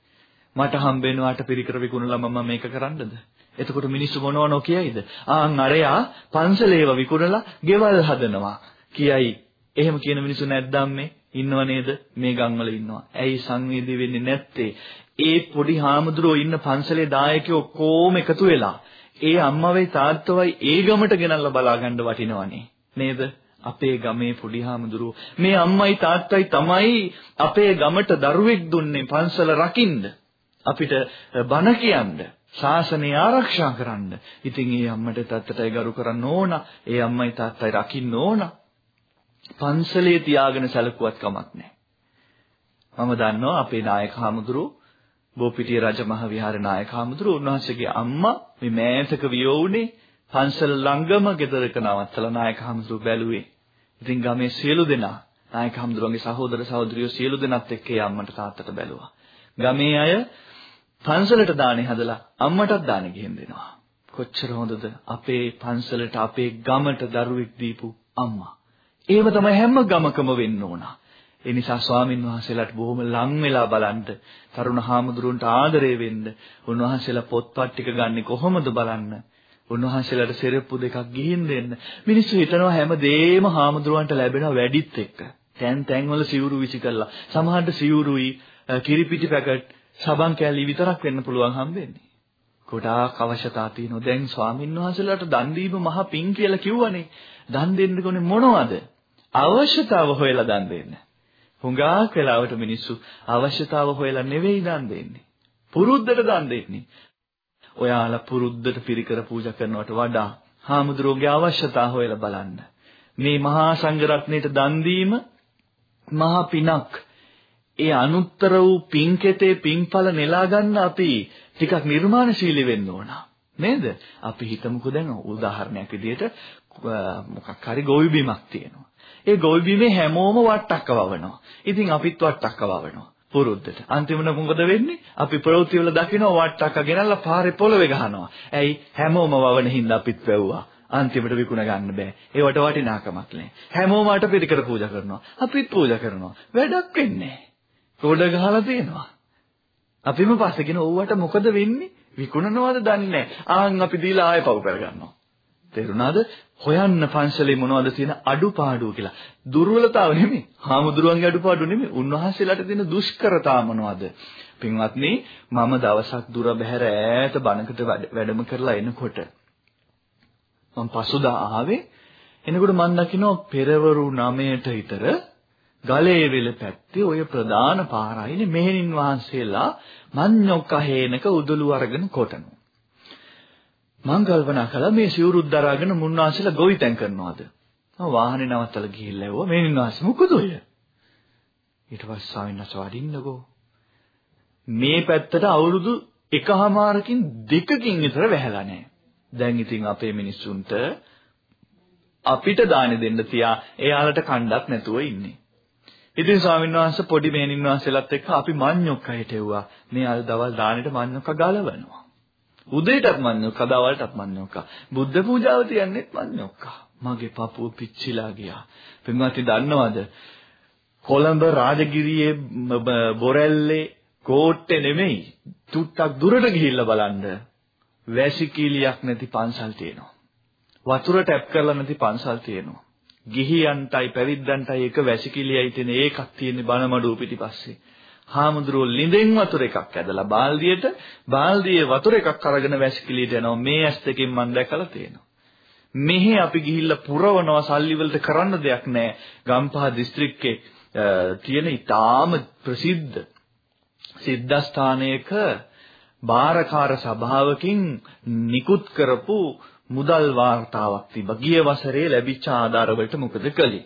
මට හම්බෙනවාට පිරිකර විකුණලා මම මේක කරන්නද? එතකොට මිනිස්සු මොනව නොකියයිද? ආන් අරයා පන්සලේව විකුණලා ගෙවල් හදනවා. කියයි. එහෙම කියන මිනිස්සු නැද්දම් මේ? ඉන්නව නේද? මේ ගම්වල ඉන්නවා. ඇයි සංවේදී වෙන්නේ නැත්තේ? ඒ පොඩි හාමුදුරුවෝ ඉන්න පන්සලේ දායකයෝ කොහොම එකතු වෙලා ඒ අම්මවයි තාත්තවයි ඒ ගමට ගෙනල්ලා බලා ගන්න වටිනවනේ. නේද? අපේ ගමේ පොඩි හාමුදුරුවෝ මේ අම්මයි තාත්තයි තමයි අපේ ගමට දරුවෙක් දුන්නේ පන්සල රකින්න. අපිට බණ කියන්න. ශාසනය ආරක්ෂා කරන්න. ඉතින් ඒ අම්මට තාත්තටයි ගරු කරන්න ඕන. ඒ අම්මයි තාත්තයි රකින්න ඕන. පන්සලේ තියාගෙන සැලකුවත් කමක් නැහැ. මම දන්නවා අපේ නායක හාමුදුරුවෝ බෝපිටිය රජමහ විහාර නායක හාමුදුරුවෝ උන්වහන්සේගේ අම්මා මේ මෑතක වියෝුනේ පන්සල ළඟම ගෙදරක නවත්තලා නායක හාමුදුරුවෝ බැලුවේ. ඉතින් ගමේ සියලු දෙනා නායක හාමුදුරුවන්ගේ සහෝදර සහෝදරියෝ සියලු දෙනාත් එක්ක ඒ අම්මට තාත්තට බැලුවා. ගමේ අය පන්සලට දානේ හදලා අම්මටත් දානේ ගෙහෙන් දෙනවා. කොච්චර හොඳද අපේ පන්සලට අපේ ගමට දරුවෙක් දීපු අම්මා. ඒව තමයි හැම ගමකම වෙන්න ඕන. ඒ නිසා ස්වාමින් වහන්සේලාට බොහොම ලං වෙලා බලන්න තරුණ හාමුදුරුවන්ට ආදරේ වෙන්න උන්වහන්සේලා පොත්පත් ටික ගන්නෙ කොහොමද බලන්න උන්වහන්සේලාට සෙරප්පු දෙකක් ගිහින් දෙන්න මිනිස්සු හිතනවා හැම දෙෙම හාමුදුරුවන්ට ලැබෙන වැඩිත් එක්ක තැන් තැන් වල සිවුරු විසි කළා සමහරට සිවුරුයි කිරිපිටි පැකට් සබන් කෑලි විතරක් වෙන්න පුළුවන් හම්බෙන්නේ ගොඩාක් අවශ්‍යතා තියෙනවා දැන් ස්වාමින් වහන්සේලාට දන් දීම මහා පිං කියලා කිව්වනේ දන් දෙන්න කොනේ මොනවද අවශ්‍යතාව හොයලා දන් දෙන්න හුඟක් වෙලාවට මිනිස්සු අවශ්‍යතාව හොයලා නෙවෙයි දන් දෙන්නේ. පුරුද්දට දන් දෙන්නේ. ඔයාලා පුරුද්දට පිරිකර පූජා කරනවට වඩා හාමුදුරුවෝගේ අවශ්‍යතාව හොයලා බලන්න. මේ මහා සංඝරත්නයට දන් දීම මහා පිනක්. ඒ අනුත්තර වූ පින්කෙතේ පින්ඵල නෙලා ගන්න අපි ටිකක් නිර්මාණශීලී වෙන්න ඕන. නේද? අපි හිතමුකෝ දැන් උදාහරණයක් විදිහට මොකක් හරි ගොවි බිමක් තියෙනවා. ඒ ගොවි බිමේ හැමෝම වට්ටක්ක වවනවා. ඉතින් අපිත් වට්ටක්ක වවනවා. පුරුද්දට. අන්තිමට මොකද වෙන්නේ? අපි ප්‍රවෘත්ති වල දකිනවා වට්ටක්ක ගෙනල්ලා පාරේ පොළවේ ගහනවා. ඇයි හැමෝම වවන හින්දා අපිත් වැව්වා. අන්තිමට විකුණ ගන්න බෑ. ඒවට වටිනාකමක් නැහැ. හැමෝම අට පිළිකර පූජා කරනවා. අපිත් පූජා කරනවා. වැඩක් වෙන්නේ නැහැ. රෝඩ ගහලා තියෙනවා. අපිම පස්සේගෙන ඕවට මොකද වෙන්නේ? විකුණනවද දන්නේ නැහැ. ආන් අපි දීලා ආයෙ පව් කරගන්නවා. තේරුණාද? හොයන්න පන්සලේ මොනවද තියෙන අඩුපාඩු කියලා. දුර්වලතාව නෙමෙයි. හාමුදුරුවන්ගේ අඩුපාඩු නෙමෙයි. උන්වහන්සේලාට තියෙන දුෂ්කරතා මොනවද? පින්වත්නි, මම දවසක් දුර බැහැර ඈත බණකට වැඩම කරලා එනකොට මම පසුදා ආවේ එනකොට මම දකිනවා පෙරවරු 9ට විතර ගලේවිල පැත්තේ ඔය ප්‍රධාන පාරයිනේ මෙහෙණින් වහන්සේලා මඤ්ඤොක්ක හේනක උදළු අරගෙන කොටනවා. මං කල්පනා කළා මේ සිවුරුත් දරාගෙන මුන්නාසලා ගොවිතැන් කරනවාද? මම වාහනේ නවත්තලා ගිහිල්ලා ඇව්වා මේ නිවාස මොකද ඔය? ඊට පස්සේ ස්වාමීන් වහන්සේ වඩින්නකෝ. මේ පැත්තට අවුරුදු එකහමාරකින් දෙකකින් විතර වැහැලා නැහැ. දැන් ඉතින් අපේ මිනිස්සුන්ට අපිට දාන දෙන්න තියා එයාලට කණ්ඩක් නැතුව ඉන්නේ. ඉතින් ස්වාමීන් වහන්සේ පොඩි මේනින් වහන්සේලාත් එක්ක අපි මඤ්ඤොක්කයට එව්වා. මේ අද දවල් දානෙට මඤ්ඤොක්ක ගලවනවා. උදේටත් මඤ්ඤොක්කා දවල්ටත් මඤ්ඤොක්කා. බුද්ධ පූජාව තියන්නේත් මඤ්ඤොක්කා. මගේ පපුව පිච්චිලා ගියා. පින්වත්නි දන්නවද? කොළඹ රාජගිරියේ බොරැල්ලේ කෝට්ටේ නෙමෙයි. තුට්ටක් දුරට ගිහිල්ලා බලන්න. වැසිකිළියක් නැති පන්සල් තියෙනවා. වතුර ටැප් කරලා නැති පන්සල් තියෙනවා. ගිහියන්ටයි පැවිද්දන්ටයි එක වැසිකිළියයි තියෙන ඒකක් තියෙන්නේ බණමඩුව පිටිපස්සේ. හාමුදුරුවෝ ලිඳෙන් වතුර එකක් ඇදලා බාල්දියට බාල්දියේ වතුර එකක් අරගෙන වැසිකිළියට යනවා මේ ඇස් දෙකෙන් මම දැකලා තියෙනවා මෙහි අපි ගිහිල්ලා පුරවනවා සල්ලි වලට කරන්න දෙයක් නැහැ. ගම්පහ දිස්ත්‍රික්කේ තියෙන ඊටාම ප්‍රසිද්ධ සිද්ධාස්ථානයක බාරකාර සභාවකින් නිකුත් කරපු මුදල් වාර්තාවක් තිබ්බා. ගිය වසරේ ලැබිච්ච ආධාර වලට මොකද කළේ?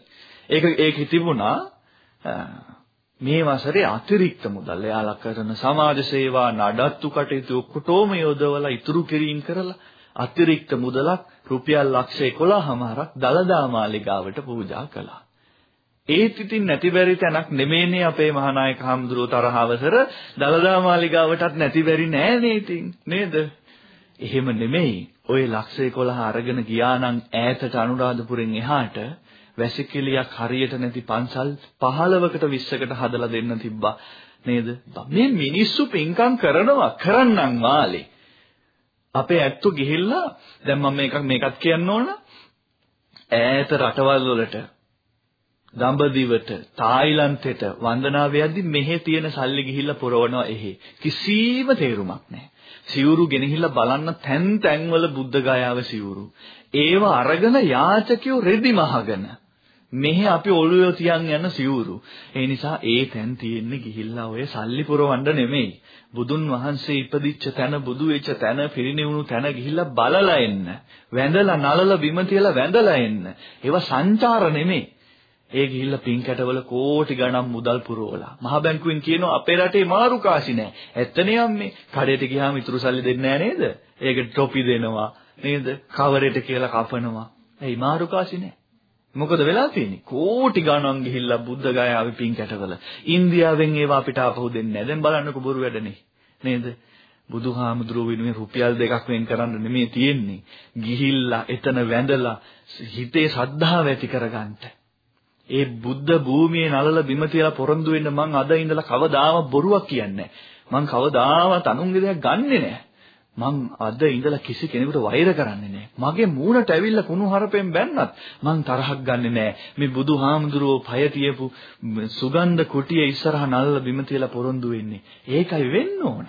ඒක ඒකේ තිබුණා මේ වසරේ අතිරික්ත මුදල් එයාලා කරන සමාජ සේවා නඩත්තු කටයුතු ඔක්කොටම යොදවලා ඉතුරු කිරීම කරලා අතිරික්ත මුදලක් රුපියල් ලක්ෂ 11මාරක් දලදා මාලිගාවට පූජා කළා. ඒත් ඉතින් නැති බැරි තැනක් නෙමෙයිනේ අපේ මහානායක හම්දුරෝ තරහවසර දලදා මාලිගාවටත් නැති බැරි නෑනේ ඉතින් නේද? එහෙම නෙමෙයි. ওই ලක්ෂ 11 අරගෙන ගියා නම් ඈතට අනුරාධපුරෙන් එහාට වැසිකිළියක් හරියට නැති පන්සල් 15කට 20කට හදලා දෙන්න තිබ්බා. නේද? මේ මිනිස්සු පින්කම් කරනවා. කරන්නම් වාලේ. අපේ ඇත්තු ගිහිල්ලා දැන් මම මේකක් මේකත් කියන්න ඕන. ඈත රටවල් වලට දඹදිවට තායිලන්තෙට වන්දනාව යද්දි මෙහෙ තියෙන සල්ලි ගිහිල්ලා පුරවනවා එහෙ. කිසිම තේරුමක් නැහැ. සිවුරු ගෙනහිල්ලා බලන්න තැන් තැන්වල බුද්ධ ගයාව සිවුරු ඒව අරගෙන යාචකයෝ රෙදි මහගෙන මෙහි අපි ඔළුවේ තියන් යන සිවුරු. ඒ නිසා ඒ තැන් තියෙන්නේ ගිහිල්ලා ඔය සල්ලි පුරවන්න නෙමෙයි. බුදුන් වහන්සේ ඉපදිච්ච තැන බුදු වෙච්ච තැන පිරිනිවුණු තැන ගිහිල්ලා බලලා එන්න. වැඳලා නලල බිම තියලා වැඳලා එන්න. ඒවා සංචාර නෙමෙයි. ඒ ගිහිල්ලා පින් කැටවල කෝටි ගණන් මුදල් පුරවලා. මහ බැංකුවෙන් කියනවා අපේ රටේ මාරු කාසි නෑ. ඇත්තනේ අම්මේ. කඩේට ගියාම ඉතුරු සල්ලි දෙන්නේ නෑ නේද? ඒකට ටොපි දෙනවා නේද? කවරේට කියලා කපනවා. ඇයි මාරු කාසි නෑ? මොකද වෙලා තියෙන්නේ? කෝටි ගණන් ගිහිල්ලා බුද්ධ ගයාවේ පින් කැටවල. ඉන්දියාවෙන් ඒවා අපිට ආපහු දෙන්නේ නැහැ. දැන් බලන්නකෝ බොරු වැඩනේ. නේද? බුදුහාමුදුරුව වෙනුවෙන් රුපියල් දෙකක් වෙන් කරන්න නෙමෙයි තියෙන්නේ. ගිහිල්ලා එතන වැඳලා හිතේ ශ්‍රද්ධාව ඇති කරගන්න. ඒ බුද්ධ භූමියේ නලල බිම තියලා පොරොන්දු වෙන්න මං අද ඉඳලා කවදාම බොරුවක් කියන්නේ නැහැ. මං කවදාවත් අනුන්ගේ දෙයක් ගන්නෙ නැහැ. මං අද ඉඳලා කිසි කෙනෙකුට වෛර කරන්නේ නැහැ. මගේ මූණට ඇවිල්ලා කුණු හරපෙන් බැන්නත් මං තරහක් ගන්නෙ නැහැ. මේ බුදුහාමුදුරුවෝ පය තියපු සුගන්ධ කුටිය ඉස්සරහ නල්ල බිම තියලා පොරොන්දු වෙන්නේ. ඒකයි වෙන්න ඕන.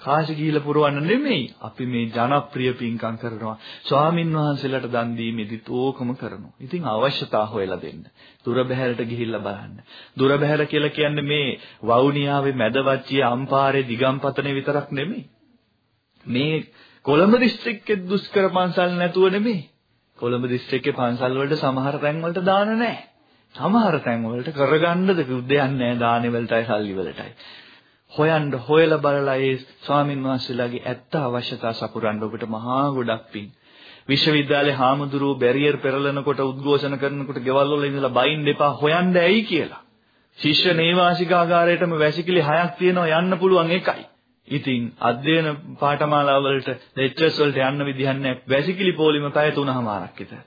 කාශි ගිහිලා පුරවන්න නෙමෙයි. අපි මේ ජනප්‍රිය පින්කම් කරනවා. ස්වාමින් වහන්සේලාට දන් දීමේදීත් ඕකම කරනවා. ඉතින් අවශ්‍යතා හොයලා දෙන්න. දුර බැහැරට ගිහිල්ලා බලන්න. දුර බැහැර කියලා කියන්නේ මේ වවුනියාවේ මැදවච්චිය අම්පාරේ දිගම්පතනේ විතරක් නෙමෙයි. මේ කොළඹ දිස්ත්‍රික්කේ දුෂ්කර පන්සල් නැතුව නෙමෙයි. කොළඹ දිස්ත්‍රික්කේ පන්සල් වලට සමහර තැන් වලට දාන නැහැ. සමහර තැන් වලට කරගන්නද දෙයක් නැහැ දානේ වලටයි සල්ලි වලටයි. හොයන්න හොයලා බලලා ඒ ස්වාමින් වහන්සේලාගේ ඇත්ත අවශ්‍යතා සපුරන්න ඔබට මහා ගොඩක් පිං. විශ්වවිද්‍යාලේ හාමුදුරුවෝ බැරියර් පෙරලනකොට උද්ඝෝෂණ කරනකොට ගෙවල් වල ඉඳලා බයින් දෙපා හොයන්න ඇයි කියලා. ශිෂ්‍ය නේවාසිකාගාරයටම වැසිකිලි හයක් තියෙනවා යන්න පුළුවන් එකයි. ඉතින් අධ්‍යයන පාඨමාලා වලට ලෙක්චර්ස් වලට යන්න විදිහක් නැහැ. වැසිකිලි පොලිම පැය 3මාරක් විතර.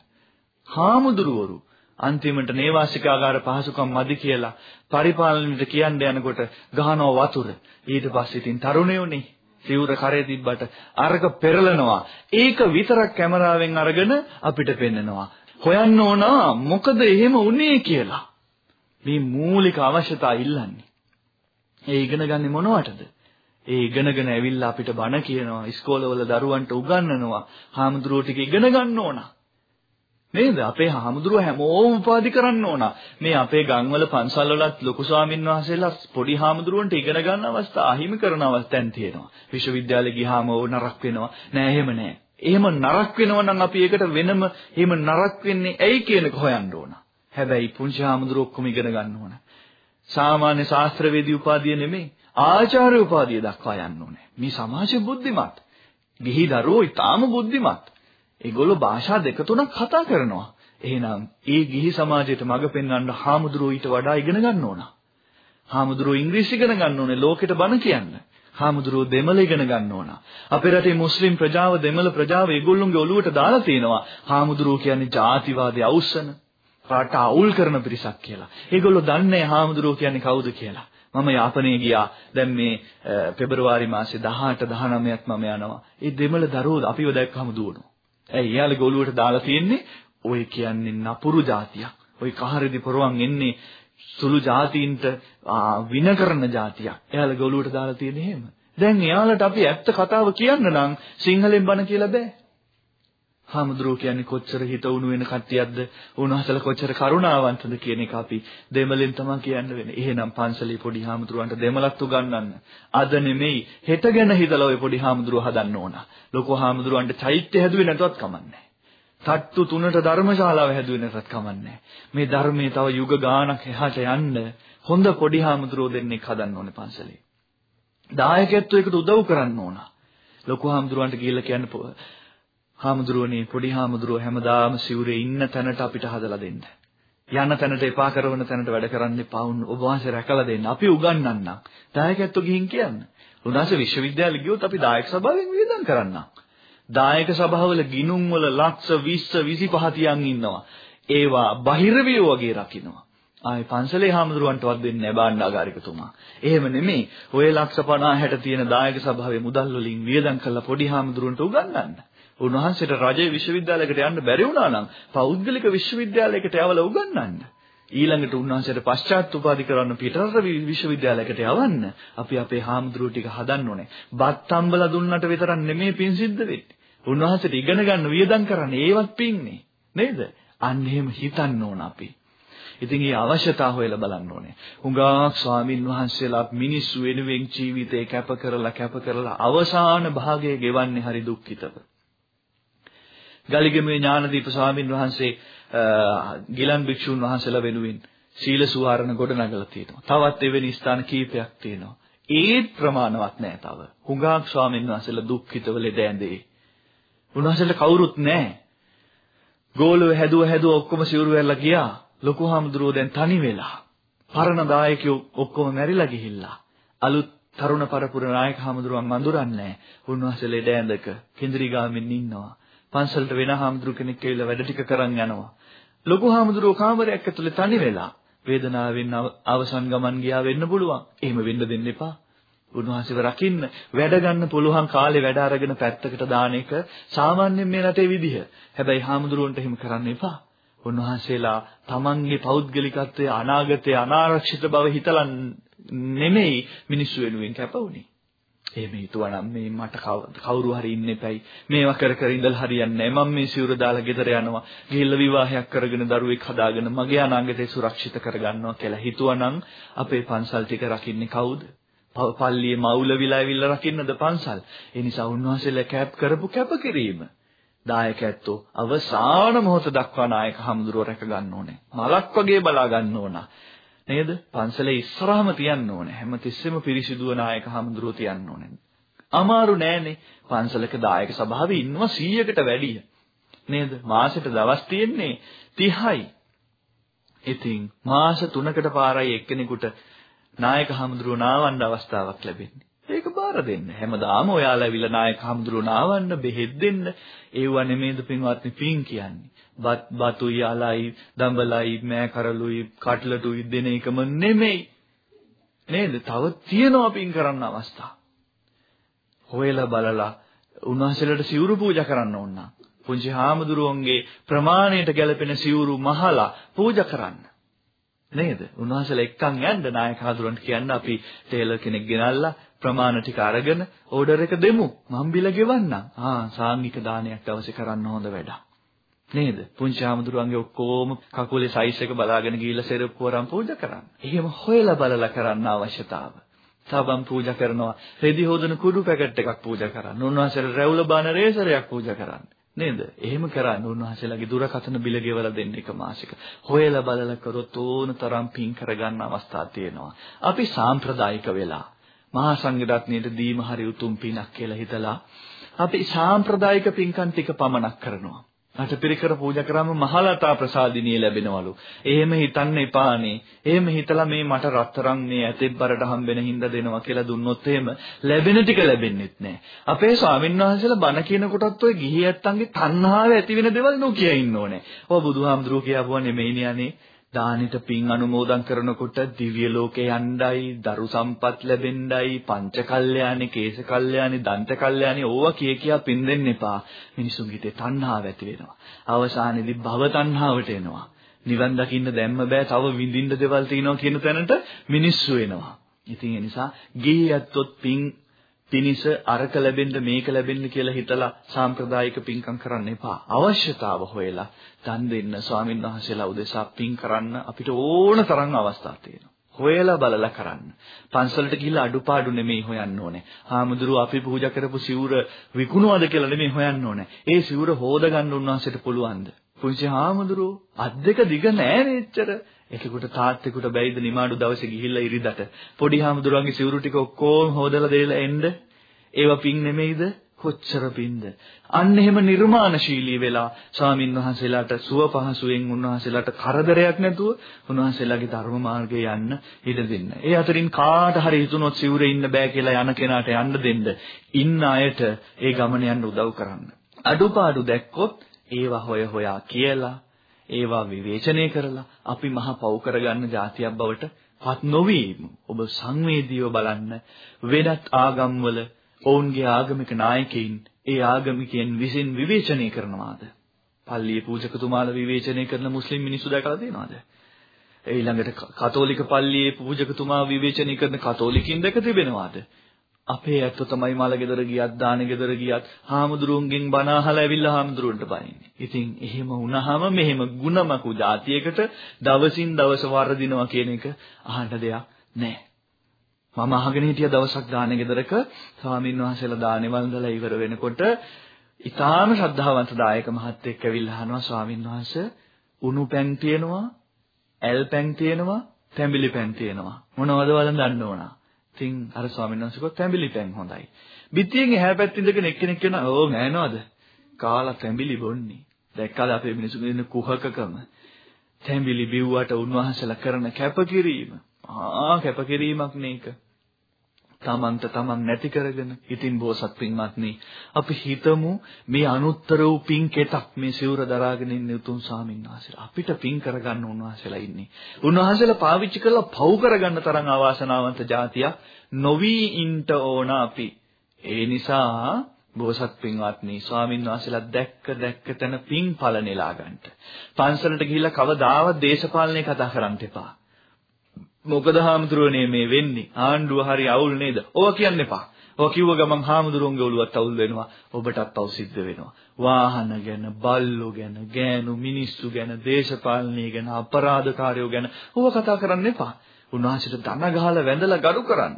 හාමුදුරුවරු අන්තිමට නේවාසිකාගාර පහසුකම් මදි කියලා පරිපාලනයට කියන්න යනකොට ගහනවා වතුර. ඊට පස්සේ ඉතින් තරුණයෝනේ සිවුර කරේ තිබ්බට අරක පෙරලනවා. ඒක විතරක් කැමරාවෙන් අරගෙන අපිට පෙන්නනවා. හොයන්න ඕන මොකද එහෙම වුනේ කියලා. මේ මූලික අවශ්‍යතා ඉල්ලන්නේ. ඒ ඉගෙන ගන්නේ මොනවටද? ඒ ඉගෙනගෙන ඇවිල්ලා අපිට බණ කියනවා ඉස්කෝලවල දරුවන්ට උගන්වනවා හාමුදුරුවෝ ටික ඉගෙන ගන්න ඕන නේද? අපේ හාමුදුරුවෝ හැමෝම උපාධි කරන්න ඕන. මේ අපේ ගම්වල පන්සල් වලත් ලොකු ස්වාමින් වහන්සේලා පොඩි හාමුදුරුවන්ට ඉගෙන ගන්න අවස්ථා අහිමි කරන අවස්ථාන් තියෙනවා. විශ්වවිද්‍යාලෙ ගියාම ඕ නරක වෙනවා. නෑ එහෙම නෑ. එහෙම නරක වෙනවා නම් අපි ඒකට වෙනම එහෙම නරක වෙන්නේ ඇයි කියන එක හොයන්න ඕන. හැබැයි පුංචි හාමුදුරුවෝ ඔක්කොම ඉගෙන ගන්න ඕන. සාමාන්‍ය ශාස්ත්‍රවේදී උපාධිය නෙමෙයි ආචාර්ය උපාධිය දක්වා යන්න ඕනේ. මේ සමාජය බුද්ධිමත්. ගිහි දරුවෝ ඊටාම බුද්ධිමත්. ඒගොල්ලෝ භාෂා දෙක තුනක් කතා කරනවා. එහෙනම් ඒ ගිහි සමාජයට මඟ පෙන්වන්න හාමුදුරුවෝ ඊට වඩා ඉගෙන ගන්න ඕන. හාමුදුරුවෝ ඉංග්‍රීසි ඉගෙන ගන්න ඕනේ ලෝකෙට බණ කියන්න. හාමුදුරුවෝ දෙමළ ඉගෙන ගන්න ඕන. අපේ රටේ මුස්ලිම් ප්‍රජාව දෙමළ ප්‍රජාව ඒගොල්ලොන්ගේ ඔළුවට දාලා තිනවා. හාමුදුරුවෝ කියන්නේ ජාතිවාදී අවුස්සන, රට අවුල් කරන පිරිසක් කියලා. ඒගොල්ලෝ දන්නේ හාමුදුරුවෝ කියන්නේ කවුද කියලා. මම යාපනයේ ගියා. දැන් මේ පෙබරවාරි මාසේ 18 19ක් මම යනවා. ඒ දෙමළ දරුවෝ අපිව දැක්කම දුවනවා. ඇයි යාලගේ ඔළුවට දාලා තියෙන්නේ ඔය කියන්නේ නපුරු જાතියක්. ඔය කහරෙදි පොරවන් එන්නේ සුළු જાතියින්ට වින කරන જાතියක්. එයාලගේ ඔළුවට දාලා තියෙන්නේ එහෙම. දැන් එයාලට අපි ඇත්ත කතාව කියන්න නම් සිංහලෙන් බණ කියලා බෑ. හාමුදුරුවෝ කියන්නේ කොච්චර හිත උණු වෙන කට්ටියක්ද උන්වහන්සේලා කොච්චර කරුණාවන්තද කියන එක අපි දෙමළෙන් තමයි කියන්න වෙන්නේ. එහෙනම් පන්සලේ පොඩි හාමුදුරුවන්ට දෙමළත් උගන්වන්න. අද නෙමෙයි හෙට ගැන හිතලා ඔය පොඩි හාමුදුරුවෝ හදන්න ඕන. ලොකු හාමුදුරුවන්ට චෛත්‍ය හැදුවේ නැතවත් කමන්නේ තට්ටු තුනට ධර්මශාලාව හැදුවේ නැතත් කමන්නේ මේ ධර්මයේ තව යුග ගානක් එහාට යන්න හොඳ පොඩි හාමුදුරුවෝ දෙන්නෙක් හදන්න ඕනේ පන්සලේ. දායකත්වයකට උදව් කරන්න ඕන. ලොකු හාමුදුරුවන්ට ගිහිල්ලා කියන්න හාමුදුරුවනේ පොඩි හාමුදුරුව හැමදාම සිවුරේ ඉන්න තැනට අපිට හදලා දෙන්න. යන තැනට එපා කරන තැනට වැඩ කරන්න එපා වුන් ඔබ වහන්සේ රැකලා දෙන්න. අපි උගන්වන්නම්. දායකත්ව ගිහින් කියන්න. උන්වහන්සේ විශ්වවිද්‍යාලෙ ගියොත් අපි දායක සභාවෙන් වියදම් කරන්නම්. දායක සභාවල ගිනුම් වල ලක්ෂ 20 25 තියන් ඉන්නවා. ඒවා බහිරවිය වගේ රකින්නවා. ආයේ පන්සලේ හාමුදුරුවන්ටවත් දෙන්නේ නැහැ බාණ්ඩාගාරිකතුමා. එහෙම නෙමෙයි. ඔය ලක්ෂ 50 60 තියෙන දායක සභාවේ මුදල් වලින් වියදම් කරලා පොඩි හාමුදුරුවන්ට උගන්වන්න. උන්වහන්සේට රජයේ විශ්වවිද්‍යාලයකට යන්න බැරි වුණා නම් පෞද්ගලික විශ්වවිද්‍යාලයකට යවලා උගන්වන්න. ඊළඟට උන්වහන්සේට පශ්චාත් උපාධි කරන්න පිටරට විශ්වවිද්‍යාලයකට යවන්න. අපි අපේ හාමුදුරුවෝ ටික හදන්න ඕනේ. බත් අම්බලා දුන්නට විතරක් නෙමෙයි පින් සිද්ධ වෙන්නේ. උන්වහන්සේට ඉගෙන ගන්න වියදම් කරන්න ඒවත් පින්නේ. නේද? අන්න එහෙම හිතන්න ඕන අපි. ඉතින් ඒ අවශ්‍යතාව හොයලා බලන්න ඕනේ. හුඟක් ස්වාමින් වහන්සේලා මිනිස්සු වෙනුවෙන් ජීවිතේ කැප කරලා කැප කරලා අවසාන භාගයේ ගෙවන්නේ හරි දුක්ඛිතව. ගලිගමේ ඥානදීප ස්වාමින් වහන්සේ ගිලන් භික්ෂුන් වහන්සේලා වෙනුවෙන් සීල සුවාරණ ගොඩනගලා තියෙනවා. තවත් එවැනි ස්ථාන කීපයක් තියෙනවා. ඒත් ප්‍රමාණවත් නෑ තව. හුඟක් ස්වාමින් වහන්සේලා දුක්ඛිතව ලෙඩ ඇඳේ. උන්වහන්සේලා කවුරුත් නෑ. ගෝලව හැදුව හැදුව ඔක්කොම සිවුරු වෙලා ගියා. ලොකු හාමුදුරුවෝ දැන් තනි වෙලා. පරණ දායකයෝ ඔක්කොම මැරිලා ගිහිල්ලා. අලුත් තරුණ පරපුර නායක හාමුදුරුවන් මඳුරන්නේ උන්වහන්සේ ලෙඩ ඇඳක කෙන්ද්‍රී ගාමින් ඉන්නවා. පන්සලට වෙන හාමුදුරු කෙනෙක් ඇවිල්ලා වැඩ ටික කරන් යනවා. ලොකු හාමුදුරුවෝ කාමරයක් ඇතුලේ තනි වෙලා වේදනාවෙන් අවසන් ගමන් ගියා වෙන්න පුළුවන්. එහෙම වෙන්න දෙන්න එපා. උන්වහන්සේව රකින්න වැඩ ගන්න පුළුවන් කාලේ වැඩ අරගෙන පැත්තකට දාන එක සාමාන්‍යයෙන් මේ රටේ විදිහ. හැබැයි හාමුදුරුවන්ට එහෙම කරන්න එපා. උන්වහන්සේලා තමන්ගේ පෞද්ගලිකත්වයේ අනාගතයේ අනාරක්ෂිත බව හිතලා නෙමෙයි මිනිස්සු වෙනුවෙන් කැපවුනේ. එහෙම හිතුවනම් මේ මට කවුරු හරි ඉන්න එපයි. මේවා කර කර ඉඳලා හරියන්නේ නැහැ. මම මේ සිවුර දාලා ගෙදර යනවා. ගිහිල්ලා විවාහයක් කරගෙන දරුවෙක් හදාගෙන මගේ අනාගතේ සුරක්ෂිත කරගන්නවා කියලා හිතුවනම් අපේ පන්සල් ටික රකින්නේ කවුද? පල්ලියේ මවුලවිලා ඇවිල්ලා රකින්නද පන්සල්? ඒ නිසා උන්වහන්සේලා කැප් කරපු කැපකිරීම දායකයන්තෝ අවසාන මොහොත දක්වා නායක හමුදුරුව රැක ගන්න ඕනේ. මලක් වගේ බලා ගන්න ඕන. නේද? පන්සලේ ඉස්සරහම තියන්න ඕනේ. හැමතිස්සෙම පිරිසිදුව නායක හමුදුරුව තියන්න ඕනේ. අමාරු නෑනේ. පන්සලක දායක සභාවේ ඉන්නවා 100කට වැඩිය. නේද? මාසෙට දවස් තියෙන්නේ 30යි. ඉතින් මාස 3කට පාරයි එක්කෙනෙකුට නායක හමුදුරුව නාවන්න අවස්ථාවක් ලැබෙන්නේ. ඒක බාර දෙන්න. හැමදාම ඔයාලා ඇවිල්ලා නායක හමුදුරුවෝ නාවන්න බෙහෙත් දෙන්න. ඒව නෙමෙයිද පින්වත්නි පින් කියන්නේ. බත් බතුයි අලයි දඹලයි මෑ කරලුයි කට්ලටුයි දෙන එකම නෙමෙයි. නේද? තව තියෙනවා පින් කරන්න අවස්ථා. හොයලා බලලා උන්වහන්සේලාට සිවුරු පූජා කරන්න ඕන නම් පුංචි හාමුදුරුවන්ගේ ප්‍රමාණයට ගැලපෙන සිවුරු මහලා පූජා කරන්න. නේද? උන්වහන්සේලා එක්කන් යන්න නායක හඳුරන්ට කියන්න අපි ටේලර් කෙනෙක් ගෙනල්ලා ප්‍රමාණ ටික අරගෙන ඕඩර් එක දෙමු. මම බිල ගෙවන්නම්. ආ සාංගික දානයක් අවශ්‍ය කරන්න හොඳ වැඩක්. නේද? පුංචි ආමඳුරන්ගේ ඔක්කොම කකුලේ සයිස් එක බලාගෙන ගිහිල්ලා සෙරප්පු වරන් පූජා කරන්න. එහෙම හොයලා බලලා කරන්න අවශ්‍යතාව. තවම් පූජා කරනවා. රෙදි හොදන කුඩු පැකට් එකක් පූජා කරන්න. උන්වහන්සේට රැවුල බාන රේසරයක් පූජා කරන්න. නේද? එහෙම කරන්න උන්වහන්සේලාගේ දුරකථන බිල ගෙවලා දෙන්න එක මාසික. හොයලා බලලා කරොත් ඕන තරම් පින් කරගන්න අවස්ථා තියෙනවා. අපි සාම්ප්‍රදායික වෙලා මහා සංඝරත්නයට දීම හරි උතුම් පිනක් කියලා හිතලා අපි සාම්ප්‍රදායික පින්කම් ටික පමණක් කරනවා. අටපිරිකර පූජා කරාම මහලතා ප්‍රසාදිනිය ලැබෙනවලු. එහෙම හිතන්න එපානේ. එහෙම හිතලා මේ මට රත්තරන් මේ ඇතෙක් බරට හම්බෙන හින්දා දෙනවා කියලා දුන්නොත් එහෙම ලැබෙන ටික ලැබෙන්නෙත් නැහැ. අපේ ස්වාමීන් වහන්සේලා බණ කියන කොටත් ඔය ගිහි ඇත්තන්ගේ තණ්හාව ඇති වෙන දේවල් නොකිය ඉන්න ඕනේ. ඔය බුදුහාමුදුරුවෝ කියපුවා නෙමෙයිනේ අනේ. දානෙට පින් අනුමෝදන් කරනකොට දිව්‍ය ලෝකේ යණ්ඩයි, දරු සම්පත් ලැබෙන්නයි, පංච කල්යාණි, කේස කල්යාණි, දන්ත කල්යාණි ඕවා කිය කියා පින් දෙන්න එපා. මිනිසුන්ගේ හිතේ තණ්හාව ඇති වෙනවා. අවසානයේදී භව තණ්හාවට එනවා. නිවන් දකින්න දැම්ම බෑ තව විඳින්න දේවල් තියෙනවා කියන තැනට මිනිස්සු එනවා. ඉතින් ඒ නිසා ගිහියත්ොත් පින් පිනිස අරක ලැබෙන්න මේක ලැබෙන්න කියලා හිතලා සාම්ප්‍රදායික පින්කම් කරන්න එපා. අවශ්‍යතාව හොයලා දන් දෙන්න ස්වාමින් වහන්සේලා උදෙසා පින් කරන්න අපිට ඕන තරම් අවස්ථා තියෙනවා. හොයලා බලලා කරන්න. පන්සලට ගිහිල්ලා අඩුපාඩු නෙමෙයි හොයන්න ඕනේ. හාමුදුරුව අපි පූජා කරපු සිවුර විකුණුවද කියලා නෙමෙයි හොයන්න ඕනේ. ඒ සිවුර හොදගන්න උන්වහන්සේට පුළුවන්ද? පුංචි හාමුදුරුව අත් දෙක දිග නෑ නෙච්චර. එකෙකුට තාත්තෙකුට බැයිද නිමාඩු දවසේ ගිහිල්ලා ඉරිදට පොඩි හාමුදුරුවන්ගේ සිවුරු ටික ඔක්කොම හොදලා දෙලා එන්න. ඒවා පින් නෙමෙයිද? කොච්චර පින්ද අන්න එහෙම නිර්මාණශීලී වෙලා ස්වාමින් වහන්සේලාට සුව පහසුවෙන් උන්වහන්සේලාට කරදරයක් නැතුව උන්වහන්සේලාගේ ධර්ම මාර්ගයේ යන්න ඉඩ දෙන්න. ඒ අතරින් කාට හරි හිතුනොත් සිවුරේ ඉන්න බෑ කියලා යන කෙනාට යන්න දෙන්න. ඉන්න අයට ඒ ගමන යන්න උදව් කරන්න. අඩුපාඩු දැක්කොත් ඒවා හොය හොයා කියලා ඒවා විවේචනය කරලා අපි මහ පව් කරගන්න જાතියක් බවට පත් නොවීම. ඔබ සංවේදීව බලන්න වෙනත් ආගම්වල ඔවුන්ගේ ආගමික නායකයින් ඒ ආගමිකයන් විසින් විවේචනය කරනවාද? පල්ලියේ පූජකතුමාලා විවේචනය කරන මුස්ලිම් මිනිස්සු දැකලා තියෙනවද? ඊළඟට කතෝලික පල්ලියේ පූජකතුමා විවේචනය කරන කතෝලිකින් දැක තිබෙනවාද? අපේ ඇත්තෝ තමයි මල ගෙදර ගියත් දාන ගෙදර ගියත් හාමුදුරුවන්ගෙන් බණ අහලා ඇවිල්ලා හාමුදුරුවන්ට බනින්නේ. ඉතින් එහෙම වුණාම මෙහෙම ಗುಣමකු જાතියකට දවසින් දවස වර්ධිනවා කියන එක අහන්න දෙයක් නැහැ. මම අහගෙන හිටිය දවසක් දාන ගෙදරක ස්වාමීන් වහන්සේලා දානේ වන්දලා ඉවර වෙනකොට ඊටාම ශ්‍රද්ධාවන්ත දායක මහත්තයෙක් ඇවිල්ලා අහනවා ස්වාමීන් වහන්සේ උණු පැන් තියෙනවා, ඇල් පැන් තියෙනවා, තැඹිලි පැන් තියෙනවා. මොනවද වලන් දන්න ඕනා? ඉතින් අර ස්වාමීන් වහන්සේ කිව්වා තැඹිලි පැන් හොඳයි. බිත්තියෙන් එහා පැත්තේ ඉඳගෙන එක්කෙනෙක් කියනවා ඕ නෑනවද? කාලා තැඹිලි බොන්නේ. දැක්කද අපේ මිනිසුන් ඉන්න කුහකකම. තැඹිලි බිව්වට උන්වහන්සේලා කරන කැපකිරීම. ආ කැපකිරීමක් නේක. තමන්ට තමන් නැති කරගෙන ඉතින් බෝසත් පින්වත්නි අපි හිතමු මේ අනුත්තර වූ පින් කෙතක් මේ සිවුර දරාගෙන ඉන්න උතුම් ස්වාමීන් වහන්සේලා. අපිට පින් කරගන්න උන්වහන්සේලා ඉන්නේ. උන්වහන්සේලා පාවිච්චි කරලා පව් කරගන්න තරම් අවාසනාවන්ත જાතියක් නොවි ඉන්ට ඕන අපි. ඒ නිසා බෝසත් පින්වත්නි ස්වාමීන් වහන්සේලා දැක්ක දැක්ක තැන පින් පළ නෙලා ගන්නට. පන්සලට ගිහිල්ලා කවදාවත් දේශපාලනය කතා කරන්න එපා. මොකද හාමුදුරුවනේ මේ වෙන්නේ? ආණ්ඩුව හරි අවුල් නේද? ඕවා කියන්න එපා. ඕවා කිව්ව ගමන් හාමුදුරුවන්ගේ ඔළුවත් අවුල් වෙනවා. ඔබටත් අවු සිද්ධ වෙනවා. වාහන ගැන, බල්ලෝ ගැන, ගෑනු මිනිස්සු ගැන, දේශපාලනය ගැන, අපරාධකාරයෝ ගැන ඕවා කතා කරන්න එපා. උන්වහන්සේට දන ගහලා වැඳලා ගරු කරන්න.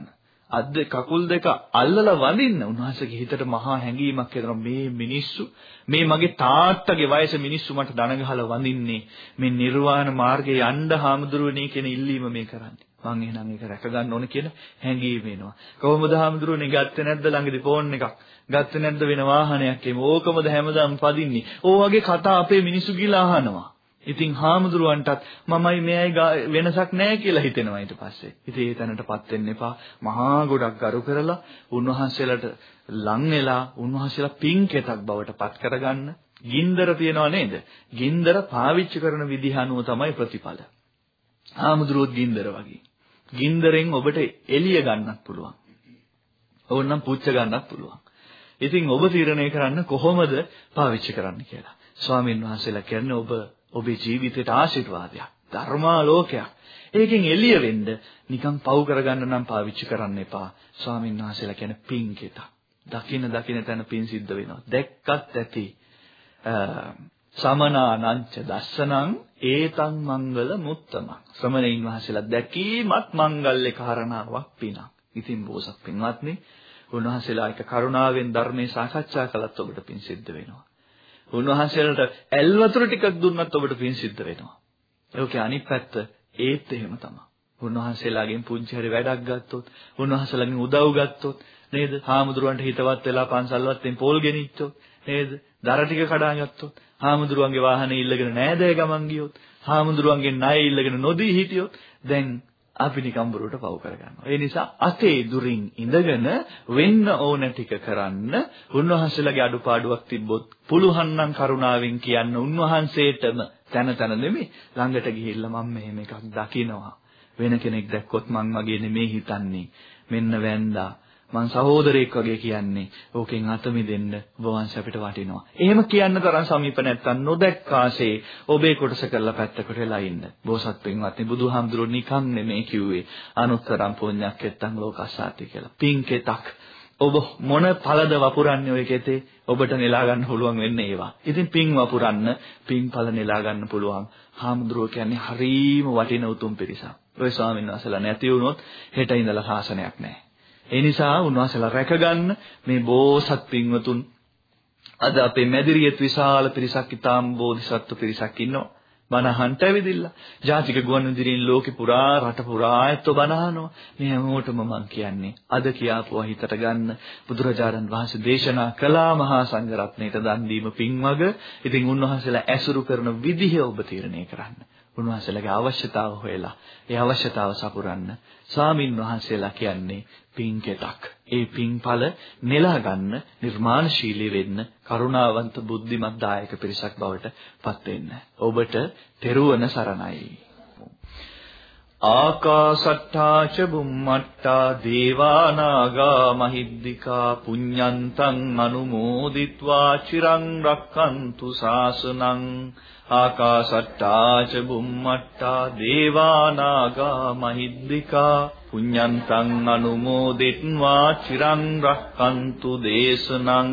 අත් දෙක කකුල් දෙක අල්ලලා වඳින්න. උන්වහන්සේගේ හිතට මහා හැඟීමක් එනවා. මේ මිනිස්සු මේ මගේ තාත්තගේ වයසේ මිනිස්සු මට දන ගහලා වඳින්නේ. මේ නිර්වාණ මාර්ගේ යන්න හාමුදුරුවනේ කියන ඉල්ලීම මේ කරන්නේ. මං එහෙනම් ඒක රැක ගන්න ඕන කියන හැඟීම එනවා. කොහොමද හාමුදුරුවනේ ගත්තේ නැද්ද ළඟදී ෆෝන් එකක්? ගත්තේ නැද්ද වෙන වාහනයක් එමු. ඕකමද හැමදාම පදින්නේ. ඕ වගේ කතා අපේ මිනිස්සු ගිලා අහනවා. ඉතින් හාමුදුරුවන්ටත් මමයි මෙයයි වෙනසක් නැහැ කියලා හිතෙනවා ඊට පස්සේ. ඉතින් ඒ තැනටපත් වෙන්න එපා. මහා ගොඩක් ගරු කරලා උන්වහන්සේලාට ලං වෙලා උන්වහන්සේලා පින්කෙතක් බවට පත් කරගන්න ගින්දර තියනවා නේද? ගින්දර පාවිච්චි කරන විදිහ අනුව තමයි ප්‍රතිඵල. හාමුදුරුවෝත් ගින්දර වගේ. ගින්දරෙන් ඔබට එළිය ගන්නත් පුළුවන්. ඕනනම් පුච්ච ගන්නත් පුළුවන්. ඉතින් ඔබ තීරණය කරන්න කොහොමද පාවිච්චි කරන්න කියලා. ස්වාමීන් වහන්සේලා කියන්නේ ඔබ ඔබේ ජීවිතයට ආශිර්වාදයක්. ධර්මාලෝකයක්. ඒකෙන් එළිය වෙන්න නිකන් පව් කරගන්න නම් පාවිච්චි කරන්න එපා. ස්වාමීන් වහන්සේලා කියන පින් කෙත. දකින දකින තැන පින් සිද්ධ වෙනවා. දැක්කත් ඇති. සමනානංච දස්සනං ඒතං මංගල මුත්තම. ශ්‍රමණයින් වහන්සේලා දැකීමත් මංගල්‍ය කාරණාවක් පිනක්. ඉතින් බෝසත් පින්වත්නි උන්වහන්සේලා එක කරුණාවෙන් ධර්මයේ සාකච්ඡා කළත් ඔබට පින් සිද්ධ වෙනවා. උන්වහන්සේලාට ඇල් වතුර ටිකක් දුන්නත් ඔබට පින් සිද්ධ වෙනවා. ඒකේ අනිත් පැත්ත ඒත් එහෙම තමයි. උන්වහන්සේලාගෙන් පුංචි හරි වැඩක් ගත්තොත්, උන්වහන්සේලාගෙන් උදව් ගත්තොත් නේද? හාමුදුරුවන්ට හිතවත් වෙලා පන්සල්වත්ෙන් පොල් ගෙනිච්චොත් නේද? දර ටික කඩාගත්තොත්, හාමුදුරුවන්ගේ වාහනේ ඉල්ලගෙන නෑදෑ ගමන් ගියොත්, හාමුදුරුවන්ගෙන් ණය ඉල්ලගෙන නොදී හිටියොත් දැන් අපි නිකම් බොරුවට පව් කරගන්නවා. ඒ නිසා අතේ දුරින් ඉඳගෙන වෙන්න ඕන ටික කරන්න උන්වහන්සේලාගේ අඩුපාඩුවක් තිබ්බොත් පුළුවන් නම් කරුණාවෙන් කියන්න උන්වහන්සේටම තන තන නෙමෙයි ළඟට ගිහිල්ලා මම මෙහෙම එකක් දකිනවා. වෙන කෙනෙක් දැක්කොත් මං වගේ නෙමෙයි හිතන්නේ. මෙන්න වැන්දා මං සහෝදරයෙක් වගේ කියන්නේ ඕකෙන් අත මිදෙන්න වංශ අපිට වටිනවා. එහෙම කියන්න තරම් සමීප නැත්තම් නොදැක්කාසේ ඔබේ කොටස කරලා පැත්තකට වෙලා ඉන්න. බෝසත් පින්වත්නි බුදුහාමුදුරුවෝ නිකන් නෙමෙයි කිව්වේ අනුත්තරම් පුණ්‍යක් එත්තම් ලෝකස්සාති කියලා. පින්කෙතක් ඔබ මොන ඵලද වපුරන්නේ ඔය කෙතේ ඔබට නෙලා ගන්න පුළුවන් වෙන්නේ ඒවා. ඉතින් පින් වපුරන්න පින් ඵල නෙලා ගන්න පුළුවන්. හාමුදුරුවෝ කියන්නේ හරීම වටින උතුම් පිරිසක්. ඔය ස්වාමීන් වහන්සේලා නැති වුණොත් හෙට ඉඳලා ශාසනයක් නැහැ. ඒ නිසා උන්වහන්සේලා රැකගන්න මේ බෝසත් පින්වතුන් අද අපේ මැදිරියෙත් විශාල පිරිසක් ඊටාම් බෝධිසත්ව පිරිසක් ඉන්නවා. බණහන්ට ඇවිදින්න. ජාතික ගුවන්විදුලියෙන් ලෝකෙ පුරා රට පුරා ඇත්තෝ බණහනවා. මේ හැමෝටම මම කියන්නේ අද කියාපුවා හිතට ගන්න බුදුරජාණන් වහන්සේ දේශනා කළා මහා සංඝරත්නයට දන් දීම පින්වග. ඉතින් උන්වහන්සේලා ඇසුරු කරන විදිහ ඔබ තීරණය කරන්න. උන්වහන්සේලාගේ අවශ්‍යතාව හොයලා ඒ අවශ්‍යතාව සපුරන්න ස්වාමින් වහන්සේලා කියන්නේ පින්කෙතක්. ඒ පින්ඵල නෙලා ගන්න නිර්මාණශීලී වෙන්න කරුණාවන්ත බුද්ධිමත් දායක පිරිසක් බවට පත් වෙන්න. ඔබට තෙරුවන සරණයි. ආකාශට්ටා ච බුම්මට්ටා දේවානාගා මහිද්దికා පුඤ්ඤන්තං අනුමෝදිत्वा චිරං රක්칸තු සාසනං ආකාශට්ටා ච බුම්මට්ටා දේවානාගා මහිද්దికා පුඤ්ඤන්තං අනුමෝදිत्वा චිරං රක්칸තු දේශනං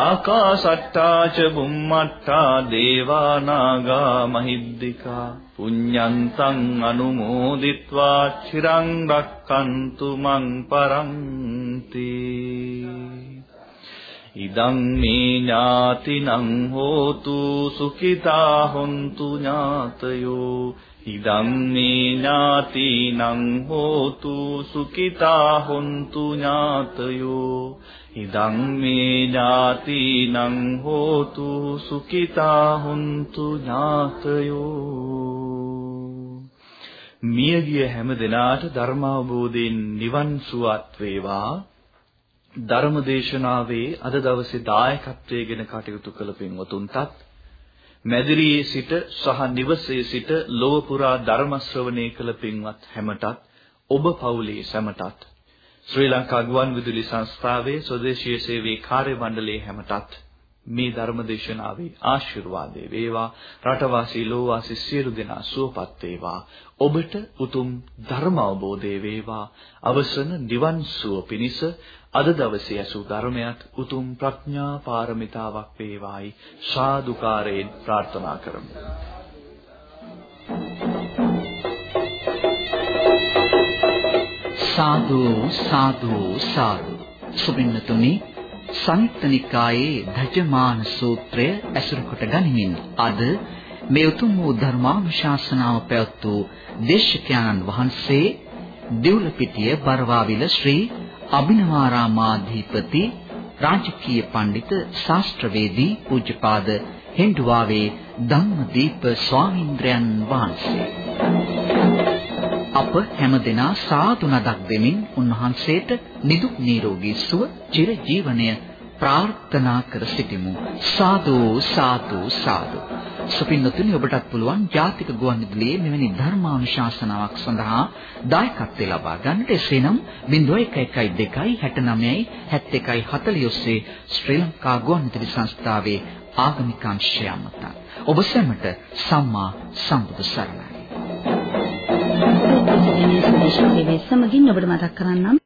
ආකාශට්ටා ච බුම්මට්ටා දේවානාගා මහිද්దికා පුඤ්ඤන්තං අනුමෝදිත්වා චිරං රක්칸තු මං පරන්ති ඉදං මේ ඥාතිනං හෝතු සුඛිතා හොන්තු ඥාතයෝ ඉදං මේ ඥාතිනං හෝතු සුඛිතා හොන්තු ඥාතයෝ ඉදං මේ ඥාතිනං හෝතු සුඛිතා හොන්තු ඥාතයෝ. මියගිය හැම දිනාට ධර්මාවබෝධයෙන් නිවන් සුවත් වේවා. ධර්මදේශනාවේ අද දවසේ දායකත්වයෙන් කටයුතු කළ පින්වතුන්ටත් මැදිරියේ සිට සහ නිවසේ සිට ලොව පුරා ධර්ම ශ්‍රවණය කළ පින්වත් හැමටත් ඔබ පවුලේ සැමටත් ශ්‍රී ලංකා ගුවන්විදුලි සංස්ථාවේ ස්වදේශීය සේවයේ කාර්ය මණ්ඩලයේ හැමටත් මේ ධර්ම දේශනාවේ ආශිර්වාදේ වේවා. රටවාසී ලෝවාසී සියලු දෙනා සුවපත් වේවා. ඔබට උතුම් ධර්ම අවබෝධය වේවා. අවසන නිවන් සුව පිණිස අද දවසේ ඇසූ ධර්මයක් උතුම් ප්‍රඥා පාරමිතාවක් වේවායි. සාදුකාරයෙන් ප්‍රාර්ථනා කරමු. සාදු සාදු සාදු. සුබින්නතුනි සංයුක්තනිකායේ ධජමාන සූත්‍රය ඇසුරු කොට ගනිමින් අද මේ උතුම් වූ ධර්මානුශාසනාව පැවැත් වූ දේශකයන්න් වහන්සේ දිවුලපිටිය බරවාවිල ශ්‍රී අභිනවාරාමාධිපති රාජකීය පඬිත ශාස්ත්‍රවේදී පූජ්‍යපාද හෙන්දුවාවේ ධම්මදීප ස්වාමීන්ද්‍රයන් වහන්සේ. අප හැමදෙනා සාදු නදක් දෙමින් උන්වහන්සේට නිදුක් නිරෝගී සුව චිර ජීවනය ප්‍රාර්ථනා කර සිටිමු. සාදු සාදු සාදු. සුපින්නතුනි ඔබටත් පුළුවන් ජාතික ගුවන්විදුලියේ මෙවැනි ධර්මානුශාසනාවක් සඳහා දායකත්වය ලබා ගන්නට. එසේනම් 0112 69 71 40 ඔස්සේ ශ්‍රී ලංකා ගුවන්විදුලි සංස්ථාවේ ආගමික අංශය මත ඔබ සැමට සම්මා සම්බුදු සරණයි. සමගින් ඔබට මතක් කරන්නම්.